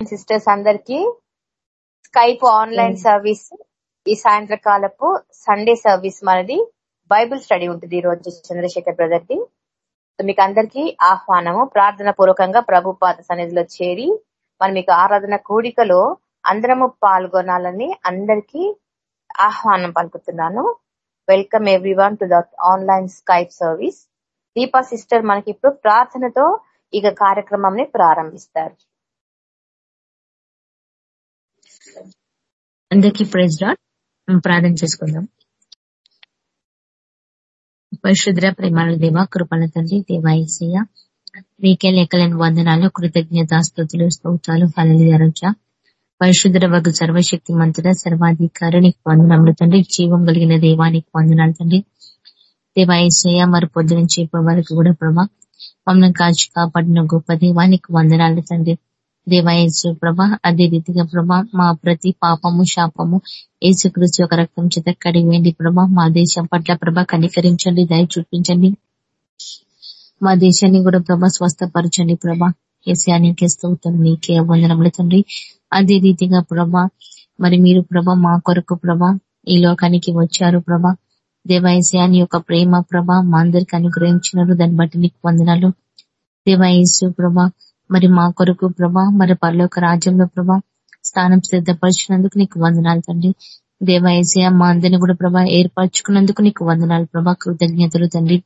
Sisters అందరికి Skype online service ఈ సాయంత్రకాలపు సండే సర్వీస్ మనది. బైబుల్ స్టడీ ఉంటుంది ఈ రోజు చంద్రశేఖర్ బ్రదర్కి మీకు అందరికి ఆహ్వానము ప్రార్థన పూర్వకంగా ప్రభు పాద సన్నిధిలో చేరి మనం మీకు ఆరాధన కూడికలో అందరము పాల్గొనాలని అందరికి ఆహ్వానం పలుకుతున్నాను. Welcome everyone to the online Skype service Deepa sister మనకి ఇప్పుడు ప్రార్థనతో ఇక కార్యక్రమం ప్రారంభిస్తారు. అందరికీ ప్రైజ్ రాడ్ ప్రార్థన చేసుకుందాం. పరిశుద్ర ప్రేమాల దేవ కృపణ తండ్రి దేవాయసయ్య నీకే లెక్కలేని వందనాలు కృతజ్ఞతాస్తుతులు స్తోత్రాలు ఫలనిరచ పరిశుద్ర వగు సర్వశక్తి మంతుడ సర్వాధికారి నీకు వందనములు తండ్రి జీవం కలిగిన దేవానికి వందనాలు తండ్రి. దేవాయసయ్య మరి పొద్దు నుంచి ఇప్పటి వరకు కూడా ప్రభా మమ్మల్ని కాచి కాపాడిన గొప్ప దేవానికి వందనాలు తండ్రి. దేవాయేసు ప్రభ అదే రీతిగా ప్రభా మా ప్రతి పాపము శాపము ఏసుకృతి యొక్క రక్తం చేత కడివేండి ప్రభా. మా దేశం పట్ల ప్రభ కనికరించండి దయ చూపించండి. మా దేశాన్ని కూడా ప్రభ స్వస్థపరచండి ప్రభా. ఏసియానికి స్తోత్రం నీకే వందనములు తండ్రి. అదే రీతిగా ప్రభా మరి మీరు ప్రభ మా కొరకు ప్రభ ఈ లోకానికి వచ్చారు ప్రభ. దేవాయసయాన్ని యొక్క ప్రేమ ప్రభ మా అందరికి అనుగ్రహించినారు దాన్ని బట్టి నీకు వందనాలు. దేవాయసు ప్రభా మరి మా కొరకు ప్రభా మరి పరలోక రాజ్యంలో ప్రభా స్థానం సిద్ధపరిచినందుకు నీకు వందనాలు తండ్రి. దేవాయసయ మా అందరిని కూడా ప్రభా ఏర్పరచుకున్నందుకు నీకు వందనాలు ప్రభా కృతజ్ఞతలు తండ్రి.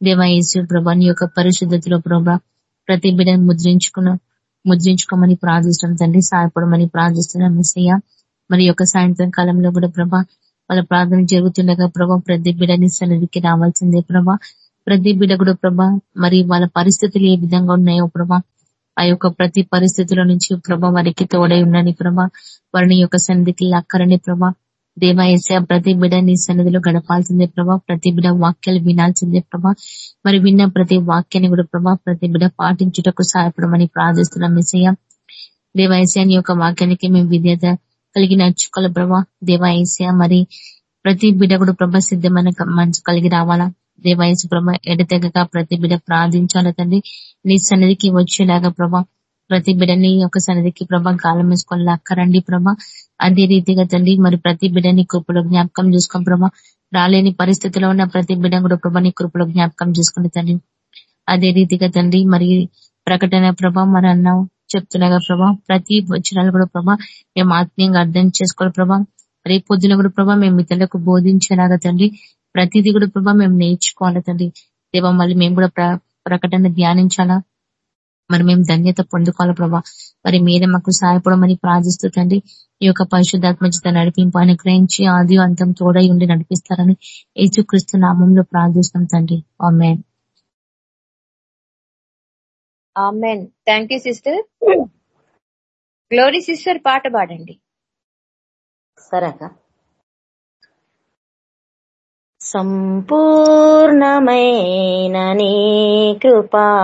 దేవాయేసు ప్రభా నీ యొక్క పరిశుద్ధతలో ప్రభా ప్రతి బిడ్డను ముద్రించుకున్న ముద్రించుకోమని ప్రార్థిస్తున్నాం తండ్రి సహాయపడమని ప్రార్థిస్తున్నాం మిస్సయ్య మరి యొక్క సాయంత్రం కాలంలో కూడా ప్రభా వాళ్ళ ప్రార్థన జరుగుతుండగా ప్రభా ప్రతి బిడ్డని సన్నిధికి రావాల్సిందే ప్రభా. ప్రతి బిడ్డ కూడా ప్రభా మరి వాళ్ళ పరిస్థితులు ఏ విధంగా ఉన్నాయో ప్రభా ఆ యొక్క ప్రతి పరిస్థితుల నుంచి ప్రభ వారికి తోడై ఉండని ప్రభా. వారిని యొక్క సన్నిధికి లక్కరని ప్రభ. దేవాయస ప్రతి బిడ నీ సన్నిధిలో గడపాల్సిందే ప్రభా. ప్రతి బిడ వాక్యాలు వినాల్సిందే ప్రభా. మరి విన్న ప్రతి వాక్యాన్ని కూడా ప్రభా ప్రతి బిడ పాటించుటకు సహాయపడమని ప్రార్థిస్తున్నాం మిసయ్య దేవాయసయాన్ని యొక్క వాక్యానికి మేము విధేత కలిగి నడుచుకోవాలి ప్రభా. దేవాయసయ మరి ప్రతి బిడ కూడా ప్రభా సిద్ధమైన మంచి కలిగి రావాలా? దేవాయసు ప్రభ ఎడతెగక ప్రతి బిడ ప్రార్థించాలి తండ్రి. నీ సన్నిధికి వచ్చేలాగా ప్రభా ప్రతి బిడని యొక్క సన్నిధికి ప్రభా గాలం వేసుకొని లక్కరండి ప్రభా. అదే రీతిగా తండ్రి మరి ప్రతి బిడని కృపలో జ్ఞాపకం చేసుకోండి ప్రభా రాలేని పరిస్థితిలో ఉన్న ప్రతి బిడ కూడా ప్రభా నీ కృపలో జ్ఞాపకం చేసుకుని తండ్రి. అదే రీతిగా తండ్రి మరి ప్రకటన ప్రభా మరి అన్నావు చెప్తున్నాగా ప్రభా ప్రతి వచనాలు కూడా ప్రభా మేము ఆత్మీయంగా అర్థం చేసుకోవాలి ప్రభా. రేపు పొద్దున కూడా ప్రభా మేము ఇతరులకు బోధించేలాగా తండ్రి ప్రతిదీ కూడా ప్రభా మేము నేర్చుకోవాలి తండ్రి. దేవా మళ్ళీ మేము కూడా ప్రకటన ధ్యానించాలా? మరి మేము ధన్యత పొందుకోవాలి ప్రభా? మరి మీరే మాకు సహాయపడమని ప్రార్థిస్తూ తండ్రి ఈ యొక్క పరిశుద్ధాత్మచిత నడిపింపు అనుగ్రహించి ఆది అంతం తోడై ఉండి నడిపిస్తారని యేసుక్రీస్తు నామంలో ప్రార్థిస్తాం తండ్రి. Amen. Amen. Thank you sister. Glory sister పాట పాడండి. సరేక సంపూర్ణమైన నీ కృపా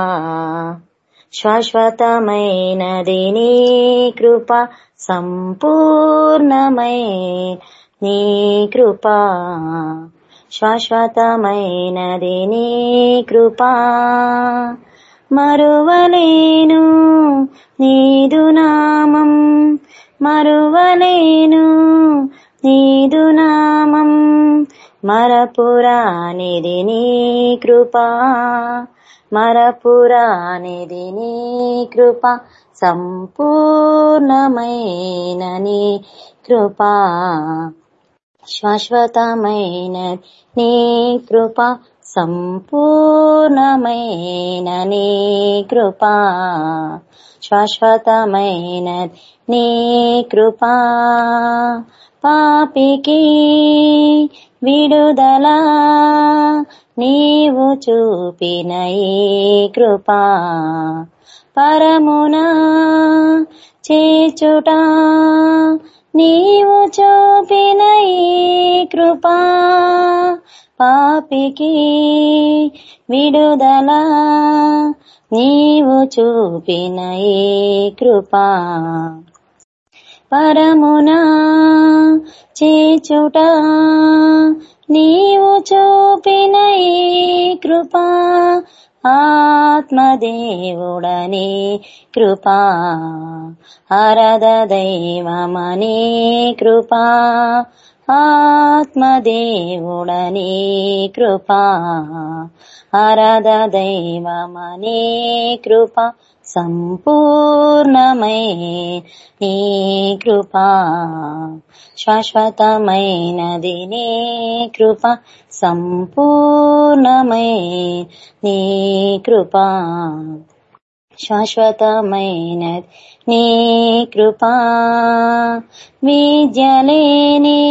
శాశ్వతమైనది నీ కృప సంపూర్ణమై నీ కృప శాశ్వతమైనది నీ కృప. మరువలేను నీదు నామం మరువలేను నీదు నామం మరపురానిది నీ కృపా మరపురానిది నీ కృప సంపూర్ణమైన నీ కృపా శాశ్వతమైన నీ కృప సంపూర్ణమైన నీ కృపా శాశ్వతమైన నీ కృపా పాపికి విడుదల. నీవు చూపిన కృపా పరమున చేచుట. నీవు చూపిన కృపా పాపికి విడుదల. నీవు చూపిన కృపా పరమున చేచుట నీవు చూపిన ఈ కృపా ఆత్మదేవుడని కృపా హరద దైవమని కృపా ఆత్మదేవుడని కృపా హరద దైవమని కృప సంపూర్ణమై నీ కృపా. శాశ్వతమైనది నీ కృప. సంపూర్ణమై నీ కృపా. శాశ్వతమైనది నీ కృపా. విద్యలేని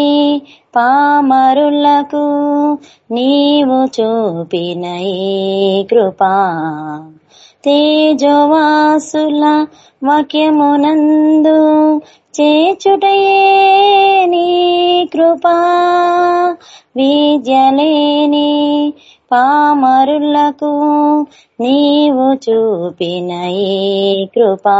పామరులకు నీవు చూపిన కృపా. తేజవాసుల వాక్యమునందు చేచుటయే నీ కృపా. విద్యలేని పామరులకు నీవు చూపిన ఈ కృపా.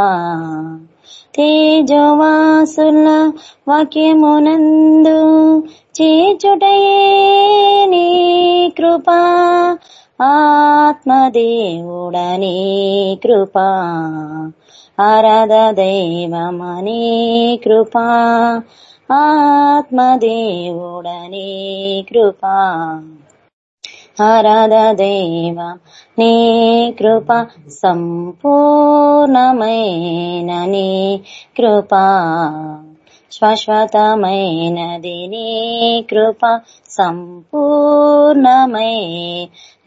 తేజవాసుల వాక్యమునందు చేచుటయే నీ కృపా. ఆత్మదేవుడని కృపా. ఆరాధ దైవమని కృపా. ఆత్మదేవుడని కృపా. ఆరాధ దైవ నీ కృప. సంపూర్ణమైన నీ కృపా. శాశ్వతమైనది నీ కృప సంపూర్ణమై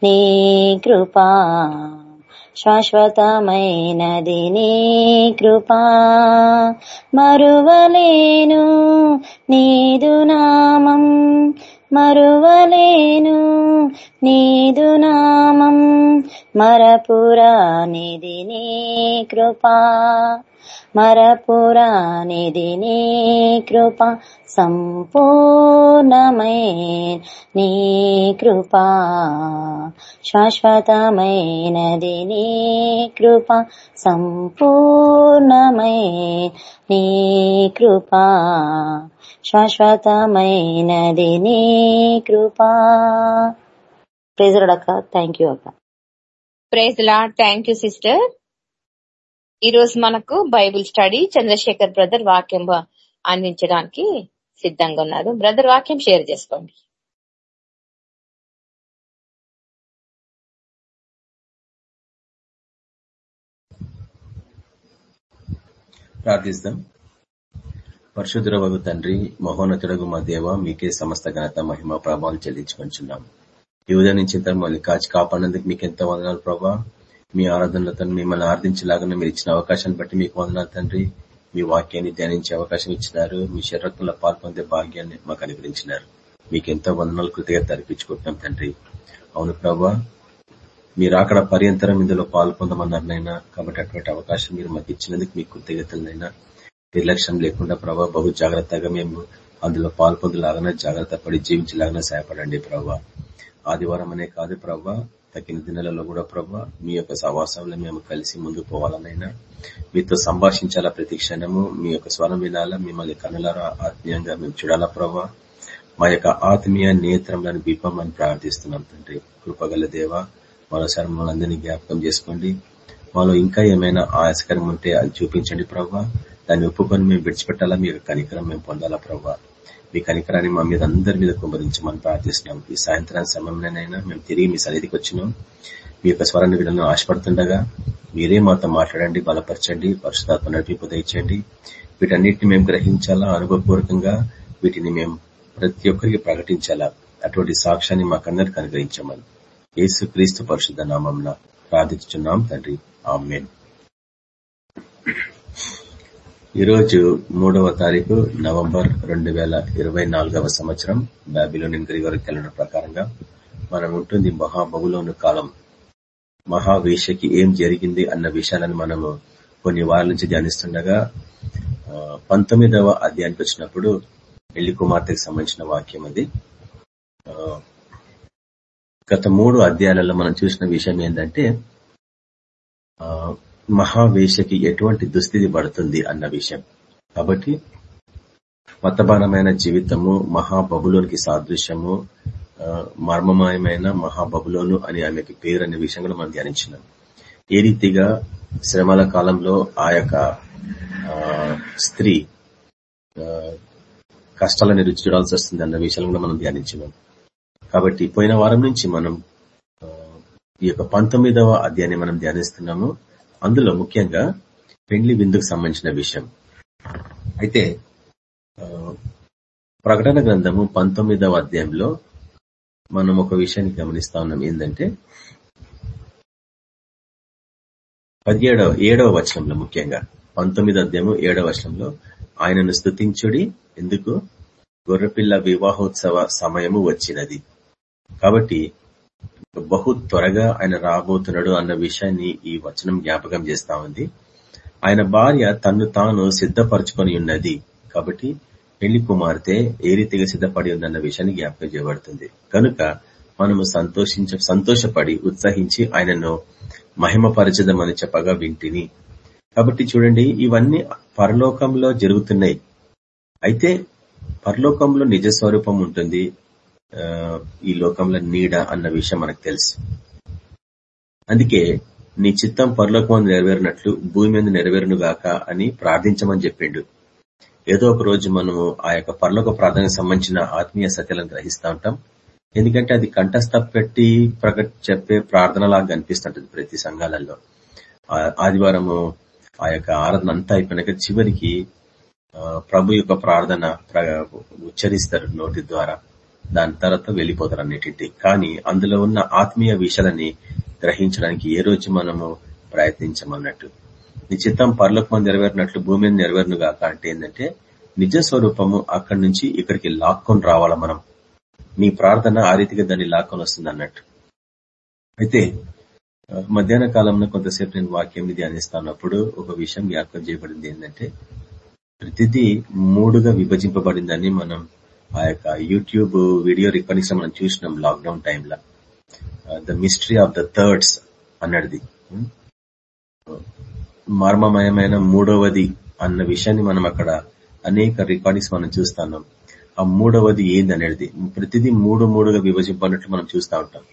నీ కృపా శాశ్వతమైనది నీ కృపా మరువలేను నీదు నామం మరువలేను నీదు నామం మరపురానిది నీ కృపా మరపురానిది నీ కృప సంపూర్ణమై నీ కృప శాశ్వతమైనది నీ కృప సంపూర్ణమై నీ కృప శాశ్వతమైనది నీ కృపా ప్రేజరడక్క థ్యాంక్ యూ అక్క. Praise lord thank you sister ఈ రోజు మనకు బైబిల్ స్టడీ చంద్రశేఖర్ బ్రదర్ వాక్యం అందించడానికి సిద్ధంగా ఉన్నారు. బ్రదర్ వాక్యం షేర్ చేసుకోండి. ప్రార్థిస్తాం. పరశుద్రవగు తండ్రి మహోన్నతుడగు మా దేవ మీకే సమస్త ఘనత మహిమ ప్రభావం చెల్లించుకుంటున్నాం ఈ ఉదయం నుంచి మమ్మల్ని కాచి కాపాడినందుకు మీకు ఎంత వందనాలు ప్రభా. మీ ఆరాధనలతో మిమ్మల్ని ఆరాధించేలాగా మీరు ఇచ్చిన అవకాశాన్ని బట్టి మీకు వందనాలు తండ్రి. మీ వాక్యాన్ని ధ్యానించే అవకాశం ఇచ్చినారు. మీ శరీరంలో పాల్పొందే భాగ్యాన్ని మాకు అనుగ్రహించినారు. మీకు ఎంతో వందనాలు కృతజ్ఞత అర్పించుకుంటున్నాం తండ్రి. అవును ప్రభా మీరు అక్కడ పర్యంతరం ఇందులో పాల్పొందమన్నారనైనా కాబట్టి అటువంటి అవకాశం మీరు మాకు ఇచ్చినందుకు మీకు కృతజ్ఞతలైనా నిర్లక్ష్యం లేకుండా ప్రభా బహు జాగ్రత్తగా మేము అందులో పాల్పొందలాగా జాగ్రత్త పడి జీవించలాగా సహాయపడండి ప్రభా. ఆదివారం అనే కాదు ప్రభా. తగిన దినాలలో కూడా ప్రభా మీ యొక్క సవాసంలో మేము కలిసి ముందు పోవాలనైనా మీతో సంభాషించాలా ప్రతి క్షణము మీ యొక్క స్వరం వినాలా మిమ్మల్ని కనులారా ఆత్మీయంగా మేము చూడాలా ప్రభా. మా యొక్క ఆత్మీయ నేత్రంలను బిప్పమని ప్రార్థిస్తున్నాం తండ్రి. కృపగల దేవ మరోసారి మమ్మల్ని అందరినీ జ్ఞాపకం చేసుకోండి. మాలో ఇంకా ఏమైనా ఆయాసకరం ఉంటే అది చూపించండి ప్రభా. దాన్ని ఒప్పుకొని మేము విడిచిపెట్టాలా మీ యొక్క కనికరం మేము పొందాలా ప్రభా. మీ కనికరాన్ని మా మీద అందరి మీద కుమరించమని ప్రార్థిస్తున్నాం ఈ సాయంత్రం సమయంలోనైనా మేము తిరిగి మీ సన్నిధికి వచ్చినాం. మీ యొక్క స్వరాన్ని విధానం ఆశపడుతుండగా మీరే మాతో మాట్లాడండి బలపరచండి పరిశుధాత్మ నడిపింపు దయచేయండి. వీటన్నిటిని మేము గ్రహించాలా? అనుభవపూర్వకంగా వీటిని మేము ప్రతి ఒక్కరికి ప్రకటించాలా? అటువంటి సాక్ష్యాన్ని మాకందరికి అనుగ్రహించమని యేసు క్రీస్తు పరిశుద్ధ నామంలో ప్రార్థించున్నాం తండ్రి. ఆమెన్. ఈరోజు మూడవ తారీఖు నవంబర్ రెండు వేల ఇరవై నాలుగవ సంవత్సరం బాబిలోని గ్రిగోరి క్యాలెండర్ ప్రకారంగా మనం ఉంటుంది మహాబబులోను కాలం. మహావేషకి ఏం జరిగింది అన్న విషయాలను మనము కొన్ని వారాల నుంచి ధ్యానిస్తుండగా పంతొమ్మిదవ అధ్యాయానికి వచ్చినప్పుడు ఎల్లి కుమార్తెకి సంబంధించిన వాక్యం అది. గత మూడు అధ్యాయాలలో మనం చూసిన విషయం ఏంటంటే మహావేషకి ఎటువంటి దుస్థితి పడుతుంది అన్న విషయం. కాబట్టి మతబానమైన జీవితము మహాబబులోనికి సాదృశ్యము మర్మమయమైన మహాబబులోను అని ఆమెకి పేరు అనే విషయం కూడా మనం ధ్యానించినాం. ఏ రీతిగా శ్రమల కాలంలో ఆ యొక్క స్త్రీ కష్టాలని రుచి చూడాల్సి వస్తుంది అన్న విషయాలు కూడా మనం ధ్యానించినాం. కాబట్టి పోయిన వారం నుంచి మనం ఈ యొక్క పంతొమ్మిదవ అధ్యాయాన్ని మనం ధ్యానిస్తున్నాము. అందులో ముఖ్యంగా పెండ్లి విందుకు సంబంధించిన విషయం. అయితే ప్రకటన గ్రంథము పంతొమ్మిదవ అధ్యాయంలో మనం ఒక విషయాన్ని గమనిస్తా ఉన్నాం. ఏంటంటే పదిహేడవ ఏడవ వచనంలో ముఖ్యంగా పంతొమ్మిది అధ్యాయము ఏడవ వచనంలో ఆయనను స్థుతించుడి ఎందుకు? గొర్రెపిల్ల వివాహోత్సవ సమయము వచ్చినది. కాబట్టి బహు త్వరగా ఆయన రాబోతున్నాడు అన్న విషయాన్ని ఈ వచనం జ్ఞాపకం చేస్తా ఉంది. ఆయన భార్య తన్ను తాను సిద్ధపరచుకొని ఉన్నది. కాబట్టి పెళ్ళి కుమార్తె ఏ రీతిగా సిద్ధపడి ఉందన్న విషయాన్ని జ్ఞాపకం చేయబడుతుంది. కనుక మనము సంతోషించ సంతోషపడి ఉత్సహించి ఆయనను మహిమపరచదమని చెప్పగా వింటిని. కాబట్టి చూడండి ఇవన్నీ పరలోకంలో జరుగుతున్నాయి. అయితే పరలోకంలో నిజ స్వరూపం ఉంటుంది. ఈ లోకంలో నీడ అన్న విషయం మనకు తెలుసు. అందుకే నీ చిత్తం పరలోకం నెరవేరినట్లు భూమి మీద నెరవేరును గాక అని ప్రార్థించమని చెప్పిండు. ఏదో ఒక రోజు మనము ఆ యొక్క పరలోక ప్రార్థనకు సంబంధించిన ఆత్మీయ సత్యాలను గ్రహిస్తూ ఉంటాం. ఎందుకంటే అది కంఠస్థ పెట్టి ప్రకట చెప్పే ప్రార్థనలాగా అనిపిస్తుంటది ప్రతి సంఘాలలో. ఆదివారము ఆ యొక్క ఆరాధన అంతా అయిపోయినాక చివరికి ప్రభు యొక్క ప్రార్థన ఉచ్చరిస్తారు నోటి ద్వారా. దాని తర్వాత వెళ్ళిపోతారు అన్నిటింటి కానీ అందులో ఉన్న ఆత్మీయ విషయాలని గ్రహించడానికి ఏ రోజు మనము ప్రయత్నించమన్నట్టు. నిశ్చితం పర్లోకం నెరవేరినట్లు భూమి నెరవేరును కాక అంటే ఏంటంటే నిజ స్వరూపము అక్కడి నుంచి ఇక్కడికి లాక్కొని రావాలా మనం. మీ ప్రార్థన ఆ రీతిగా దాన్ని లాక్కొని వస్తుంది అన్నట్టు. అయితే మధ్యాహ్న కాలంలో కొంతసేపు నేను వాక్యం ధ్యానిస్తున్నప్పుడు ఒక విషయం వ్యాఖ్యం చేయబడింది ఏంటంటే ప్రతిదీ మూడుగా విభజింపబడిందని మనం ఆ యొక్క యూట్యూబ్ వీడియో రికార్డింగ్స్ మనం చూసినాం లాక్డౌన్ టైంలో the mystery of the thirds అన్నది. మర్మమయమైన మూడవది అన్న విషయాన్ని మనం అక్కడ అనేక రికార్డింగ్స్ మనం చూస్తున్నాం. ఆ మూడవది ఏంది అనేది ప్రతిదీ మూడు మూడుగా విభజింపన్నట్లు మనం చూస్తూ ఉంటాం.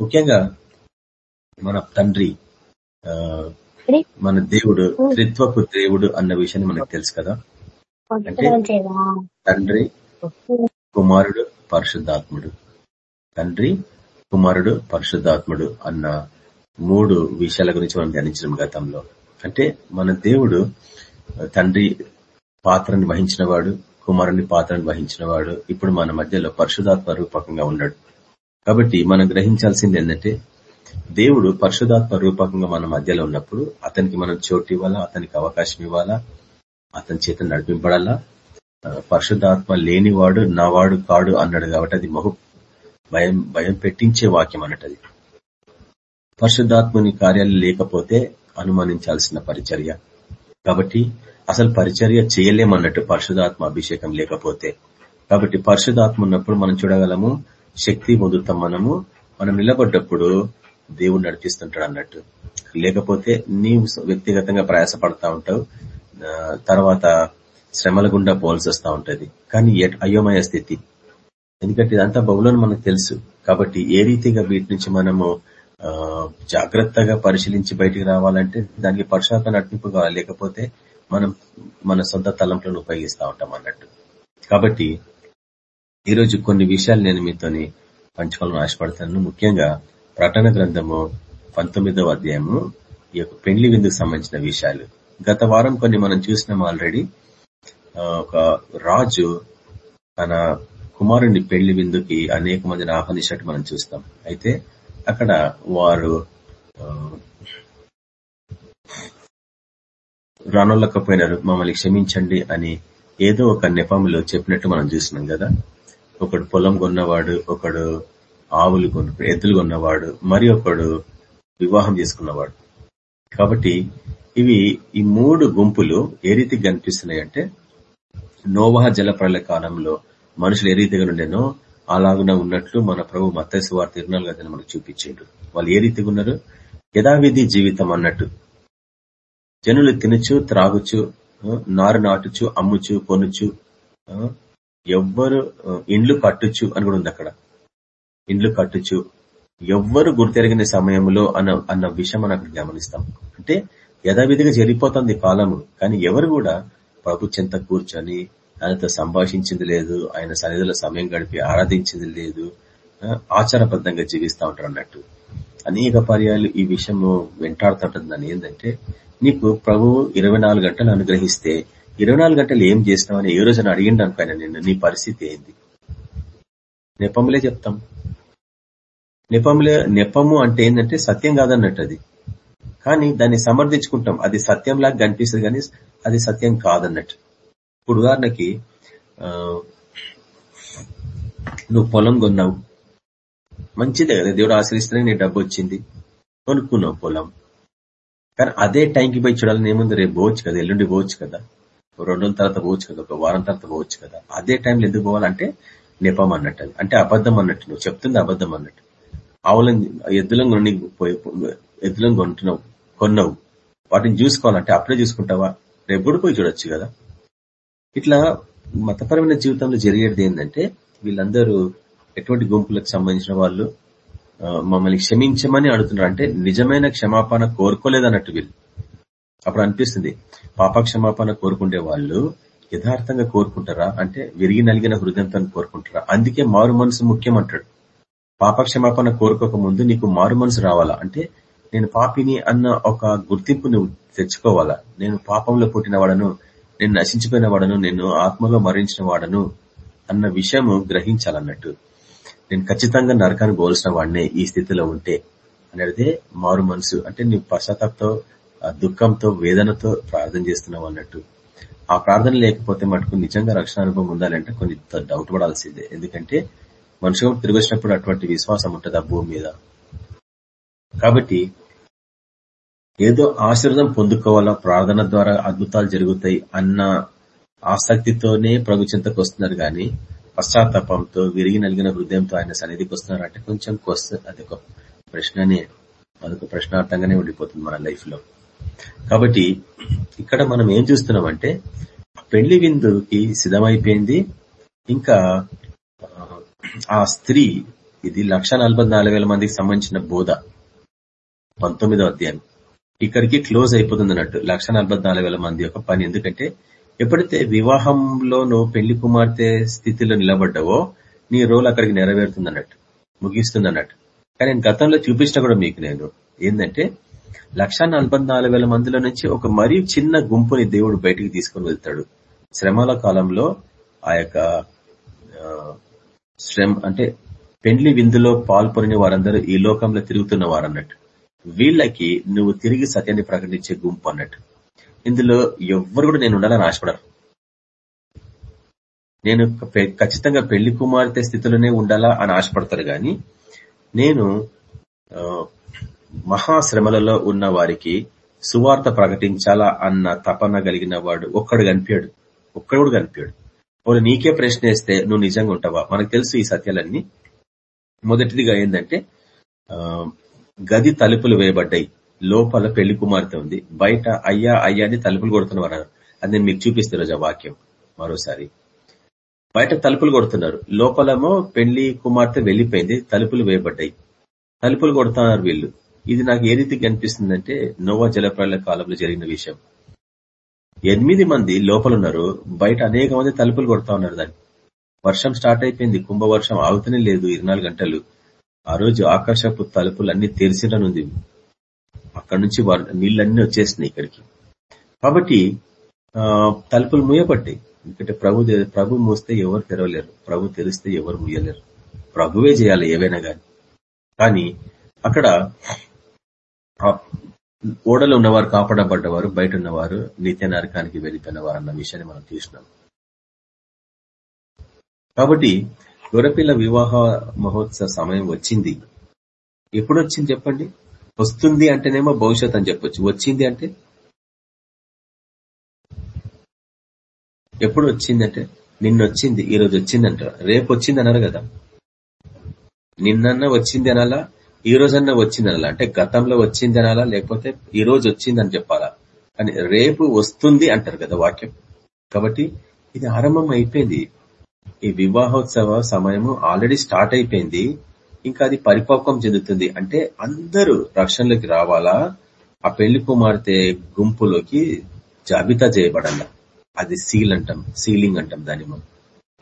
ముఖ్యంగా మన తండ్రి మన దేవుడు త్రిత్వపు దేవుడు అన్న విషయాన్ని మనకు తెలుసు కదా? అంటే తండ్రి కుమారుడు పరిశుద్ధాత్ముడు. తండ్రి కుమారుడు పరిశుద్ధాత్ముడు అన్న మూడు విషయాల గురించి మనం ధ్యానించడం గతంలో. అంటే మన దేవుడు తండ్రి పాత్రను వహించిన వాడు కుమారుని పాత్రను వహించిన వాడు ఇప్పుడు మన మధ్యలో పరిశుధాత్మ రూపకంగా ఉన్నాడు. కాబట్టి మనం గ్రహించాల్సింది ఏంటంటే దేవుడు పరిశుధాత్మ రూపకంగా మన మధ్యలో ఉన్నప్పుడు అతనికి మనం చోటు ఇవ్వాలా అతనికి అవకాశం ఇవ్వాలా అతని చేత నడిపింపడాలా పరిశుద్ధాత్మ లేనివాడు నావాడు కాడు అన్నాడు కాబట్టి అది బహు భయం భయం పెట్టించే వాక్యం అన్నట్టు పరిశుద్ధాత్మని కార్యాలు లేకపోతే అనుమానించాల్సిన పరిచర్య. కాబట్టి అసలు పరిచర్య చేయలేమన్నట్టు పరిశుధాత్మ అభిషేకం లేకపోతే. కాబట్టి పరిశుధాత్మ ఉన్నప్పుడు మనం చూడగలము శక్తి పొందుతాం మనము మనం నిలబడ్డప్పుడు దేవుడు నడిపిస్తుంటాడు అన్నట్టు. లేకపోతే నీవు వ్యక్తిగతంగా ప్రయాసపడతా ఉంటావు తర్వాత శ్రమల గుండా పోవాల్సి వస్తూ ఉంటది. కానీ అయోమయ స్థితి? ఎందుకంటే ఇదంతా బహుళని మనకు తెలుసు. కాబట్టి ఏ రీతిగా వీటి నుంచి మనము జాగ్రత్తగా పరిశీలించి బయటికి రావాలంటే దానికి పరుషాత నటింపు కావాలి. లేకపోతే మనం మన సొంత తలంపులను ఉపయోగిస్తూ ఉంటాం అన్నట్టు. కాబట్టి ఈరోజు కొన్ని విషయాలు నేను మీతోని పంచుకోవాలని ఆశపడతాను. ముఖ్యంగా ప్రకటన గ్రంథము పంతొమ్మిదవ అధ్యాయము ఈ యొక్క పెండ్లి విందుకు సంబంధించిన విషయాలు. గత వారం కొన్ని మనం చూసినాం ఆల్రెడీ ఒక రాజు తన కుమారుని పెళ్ళి విందుకి అనేక మందిని ఆహ్వానించినట్టు మనం చూస్తాం. అయితే అక్కడ వారు రానోళ్ళకపోయినారు మమ్మల్ని క్షమించండి అని ఏదో ఒక నెపంలో చెప్పినట్టు మనం చూసినాం కదా. ఒకడు పొలం కొన్నవాడు ఒకడు ఆవులు కొన్న ఎద్దులు కొన్నవాడు మరి ఒకడు వివాహం చేసుకున్నవాడు. కాబట్టి ఇవి ఈ మూడు గుంపులు ఏ రీతికి కనిపిస్తున్నాయంటే నోవహ జలప్రళయ కాలంలో మనుషులు ఏ రీతిగా ఉండేనో అలాగున ఉన్నట్లు మన ప్రభు మత్స్సు వారి తిరునాలు కదా మనకు చూపించాడు. వాళ్ళు ఏ రీతిగా ఉన్నారు? యథావిధి జీవితం అన్నట్టు. జనులు తినచ్చు త్రాగుచు నారు నాటుచు అమ్ముచు కొనుచు ఎవ్వరు ఇండ్లు కట్టుచు అని కూడా ఉంది అక్కడ. ఇండ్లు కట్టుచు. ఎవ్వరు గుర్తెరిగిన సమయంలో అన్న అన్న విషయం మనం అక్కడ గమనిస్తాం. అంటే యథావిధిగా జరిగిపోతుంది కాలము. కానీ ఎవరు కూడా ప్రభు చెంత కూర్చొని ఆయనతో సంభాషించింది లేదు ఆయన సన్నిధిలో సమయం గడిపి ఆరాధించింది లేదు ఆచారబద్ధంగా జీవిస్తా ఉంటారు అన్నట్టు. అనేక పర్యాలు ఈ విషయము వెంటాడుతుంటుంది. దాన్ని ఏంటంటే నీకు ప్రభు ఇరవై గంటలు అనుగ్రహిస్తే ఇరవై గంటలు ఏం చేసినావని ఏ రోజున అడిగిండు అనుకోయినా నిన్ను నీ పరిస్థితి ఏంది? నెపములే చెప్తాం. నెపములే నెపము అంటే ఏంటంటే సత్యం కాదన్నట్టు అది. కానీ దాన్ని సమర్థించుకుంటాం. అది సత్యంలాగా కనిపిస్తుంది కానీ అది సత్యం కాదన్నట్టు. ఇప్పుడు ఉదాహరణకి నువ్వు పొలం కొన్నావు. మంచిదే కదా దేవుడు ఆశ్రయిస్తేనే నీ డబ్బు వచ్చింది. కొనుక్కున్నావు పొలం. కానీ అదే టైంకి పోయి చూడాలని ఏముంది రేపు పోవచ్చు కదా ఎల్లుండి పోవచ్చు కదా. రెండు రోజుల తర్వాత పోవచ్చు కదా ఒక వారం తర్వాత పోవచ్చు కదా. అదే టైంలో ఎందుకు పోవాలంటే నెపం అన్నట్టు అంటే అబద్ధం అన్నట్టు నువ్వు చెప్తుంది అబద్ధం అన్నట్టు. ఆవులను ఎద్దులను కొని ఎద్దులను కొంటున్నావు కొన్నావు. వాటిని చూసుకోవాలంటే అప్పుడే చూసుకుంటావా? రేపు కూడా పోయి చూడొచ్చు కదా. ఇట్లా మతపరమైన జీవితంలో జరిగేది ఏంటంటే వీళ్ళందరూ ఎటువంటి గుంపులకు సంబంధించిన వాళ్ళు మమ్మల్ని క్షమించమని అడుగుతున్నారు. అంటే నిజమైన క్షమాపణ కోరుకోలేదన్నట్టు వీళ్ళు. అప్పుడు అనిపిస్తుంది పాప క్షమాపణ కోరుకుంటే వాళ్ళు యథార్థంగా కోరుకుంటారా? అంటే విరిగి నలిగిన హృదయంతో కోరుకుంటారా? అందుకే మారు మనసు ముఖ్యం అంటాడు. పాప క్షమాపణ కోరుకోక ముందు నీకు మారు మనసు రావాలా? అంటే నేను పాపిని అన్న ఒక గుర్తింపు నువ్వు తెచ్చుకోవాలా? నేను పాపంలో పుట్టిన వాడను నేను నశించిపోయిన వాడను నేను ఆత్మలో మరణించిన వాడను అన్న విషయము గ్రహించాలన్నట్టు. నేను ఖచ్చితంగా నరకాన్ని పోల్సిన వాడినే ఈ స్థితిలో ఉంటే అనేది మారు మనసు. అంటే నీ పశ్చాత్తాపంతో దుఃఖంతో వేదనతో ప్రార్థన చేస్తున్నావు అన్నట్టు. ఆ ప్రార్థన లేకపోతే మటుకు నిజంగా రక్షణ అనుభవం ఉండాలంటే కొన్ని డౌట్ పడాల్సిందే. ఎందుకంటే మనుషులు తిరిగి వచ్చినప్పుడు అటువంటి విశ్వాసం ఉంటుంది ఆ భూమి మీద. కాబట్టి ఏదో ఆశీర్వాదం పొందుకోవాలా? ప్రార్థన ద్వారా అద్భుతాలు జరుగుతాయి అన్న ఆసక్తితోనే ప్రభు చింతకు వస్తున్నారు గాని పశ్చాత్తాపంతో విరిగి నలిగిన హృదయంతో ఆయన సన్నిధికి వస్తున్నారు అంటే కొంచెం అది ఒక ప్రశ్ననే అదొక ప్రశ్నార్థంగానే ఉండిపోతుంది మన లైఫ్లో. కాబట్టి ఇక్కడ మనం ఏం చూస్తున్నామంటే పెళ్ళి విందుకి సిద్ధమైపోయింది. ఇంకా ఆ స్త్రీ ఇది లక్ష మందికి సంబంధించిన బోధ. పంతొమ్మిదో అధ్యాయం. ఇక్కడికి క్లోజ్ అయిపోతుంది అన్నట్టు. లక్ష మంది యొక్క పని. ఎందుకంటే ఎప్పుడైతే వివాహంలో నువ్వు పెళ్ళి కుమార్తె స్థితిలో నిలబడ్డావో నీ రోల్ అక్కడికి నెరవేరుతుంది అన్నట్టు. ముగిస్తుంది అన్నట్టు. కానీ నేను గతంలో చూపించిన కూడా మీకు నేను. ఏంటంటే లక్ష మందిలో నుంచి ఒక మరీ చిన్న గుంపుని దేవుడు బయటికి తీసుకుని వెళ్తాడు. శ్రమల కాలంలో ఆ యొక్క శ్రమ అంటే పెండ్లి విందులో పాల్పొని వారందరూ ఈ లోకంలో తిరుగుతున్న వారన్నట్టు. వీళ్ళకి నువ్వు తిరిగి సత్యాన్ని ప్రకటించే గుంపు అన్నట్టు. ఇందులో ఎవ్వరు కూడా నేను ఉండాలని ఆశపడరు. నేను ఖచ్చితంగా పెళ్ళి కుమార్తె స్థితిలోనే ఉండాలా అని ఆశపడతారు గాని నేను మహాశ్రమలలో ఉన్న వారికి సువార్త ప్రకటించాలా అన్న తపన కలిగిన వాడు ఒక్కడు కనిపించాడు. ఒక్కడు కనిపాడు వాళ్ళు నీకే ప్రశ్న వేస్తే నువ్వు నిజంగా ఉంటావా? మనకు తెలుసు ఈ సత్యాలన్నీ. మొదటిదిగా ఏంటంటే గది తలుపులు వేయబడ్డాయి. లోపల పెళ్ళి కుమార్తె ఉంది. బయట అయ్యా అయ్యా అని తలుపులు కొడుతున్నారు అది నేను మీకు చూపిస్తే రోజు వాక్యం. మరోసారి. బయట తలుపులు కొడుతున్నారు. లోపలమో పెళ్ళి కుమార్తె వెళ్ళిపోయింది తలుపులు వేయబడ్డాయి. తలుపులు కొడుతున్నారు వీళ్ళు. ఇది నాకు ఏ రీతికి అనిపిస్తుందంటే నోవా జలప్రాల కాలంలో జరిగిన విషయం. ఎనిమిది మంది లోపలున్నారు. బయట అనేక మంది తలుపులు కొడతా ఉన్నారు దాన్ని. వర్షం స్టార్ట్ అయిపోయింది. కుంభవర్షం ఆగుతూనే లేదు. ఇరవై గంటలు. ఆ రోజు ఆకాశపు తలుపులు అన్ని తెరిచిననుంది. అక్కడ నుంచి నీళ్ళన్నీ వచ్చేసినాయి ఇక్కడికి. కాబట్టి తలుపులు మూయబట్టాయి ఎందుకంటే ప్రభు ప్రభు మూస్తే ఎవరు తెరవలేరు. ప్రభు తెరిస్తే ఎవరు మూయలేరు. ప్రభువే చేయాలి ఏవైనా కానీ కానీ అక్కడ ఓడలో ఉన్నవారు కాపాడబడ్డవారు బయట ఉన్నవారు నిత్య నరకానికి వెళ్ళిపోయినవారు అన్న విషయాన్ని మనం చూసినాం. కాబట్టి గొర్రెపిల్ల వివాహ మహోత్సవ సమయం వచ్చింది. ఎప్పుడు వచ్చింది చెప్పండి? వస్తుంది అంటేనేమో భవిష్యత్ అని చెప్పొచ్చు. వచ్చింది అంటే? ఎప్పుడు వచ్చిందంటే నిన్న వచ్చింది ఈ రోజు వచ్చింది అంటారు రేపు వచ్చింది అన్నారు కదా. నిన్న వచ్చింది అనాలా? ఈ రోజన్నా వచ్చింది అనాలా? అంటే గతంలో వచ్చింది అనాలా? లేకపోతే ఈ రోజు వచ్చిందని చెప్పాలా? అని రేపు వస్తుంది అంటారు కదా వాక్యం. కాబట్టి ఇది ఆరంభం అయిపోయింది. ఈ వివాహోత్సవ సమయము ఆల్రెడీ స్టార్ట్ అయిపోయింది. ఇంకా అది పరిపక్వం చెందుతుంది. అంటే అందరూ రక్షణలోకి రావాలా? ఆ పెళ్ళి కుమార్తె గుంపులోకి జాబితా చేయబడాల? అది సీల్ అంటాం సీలింగ్ అంటాం దాని మనం.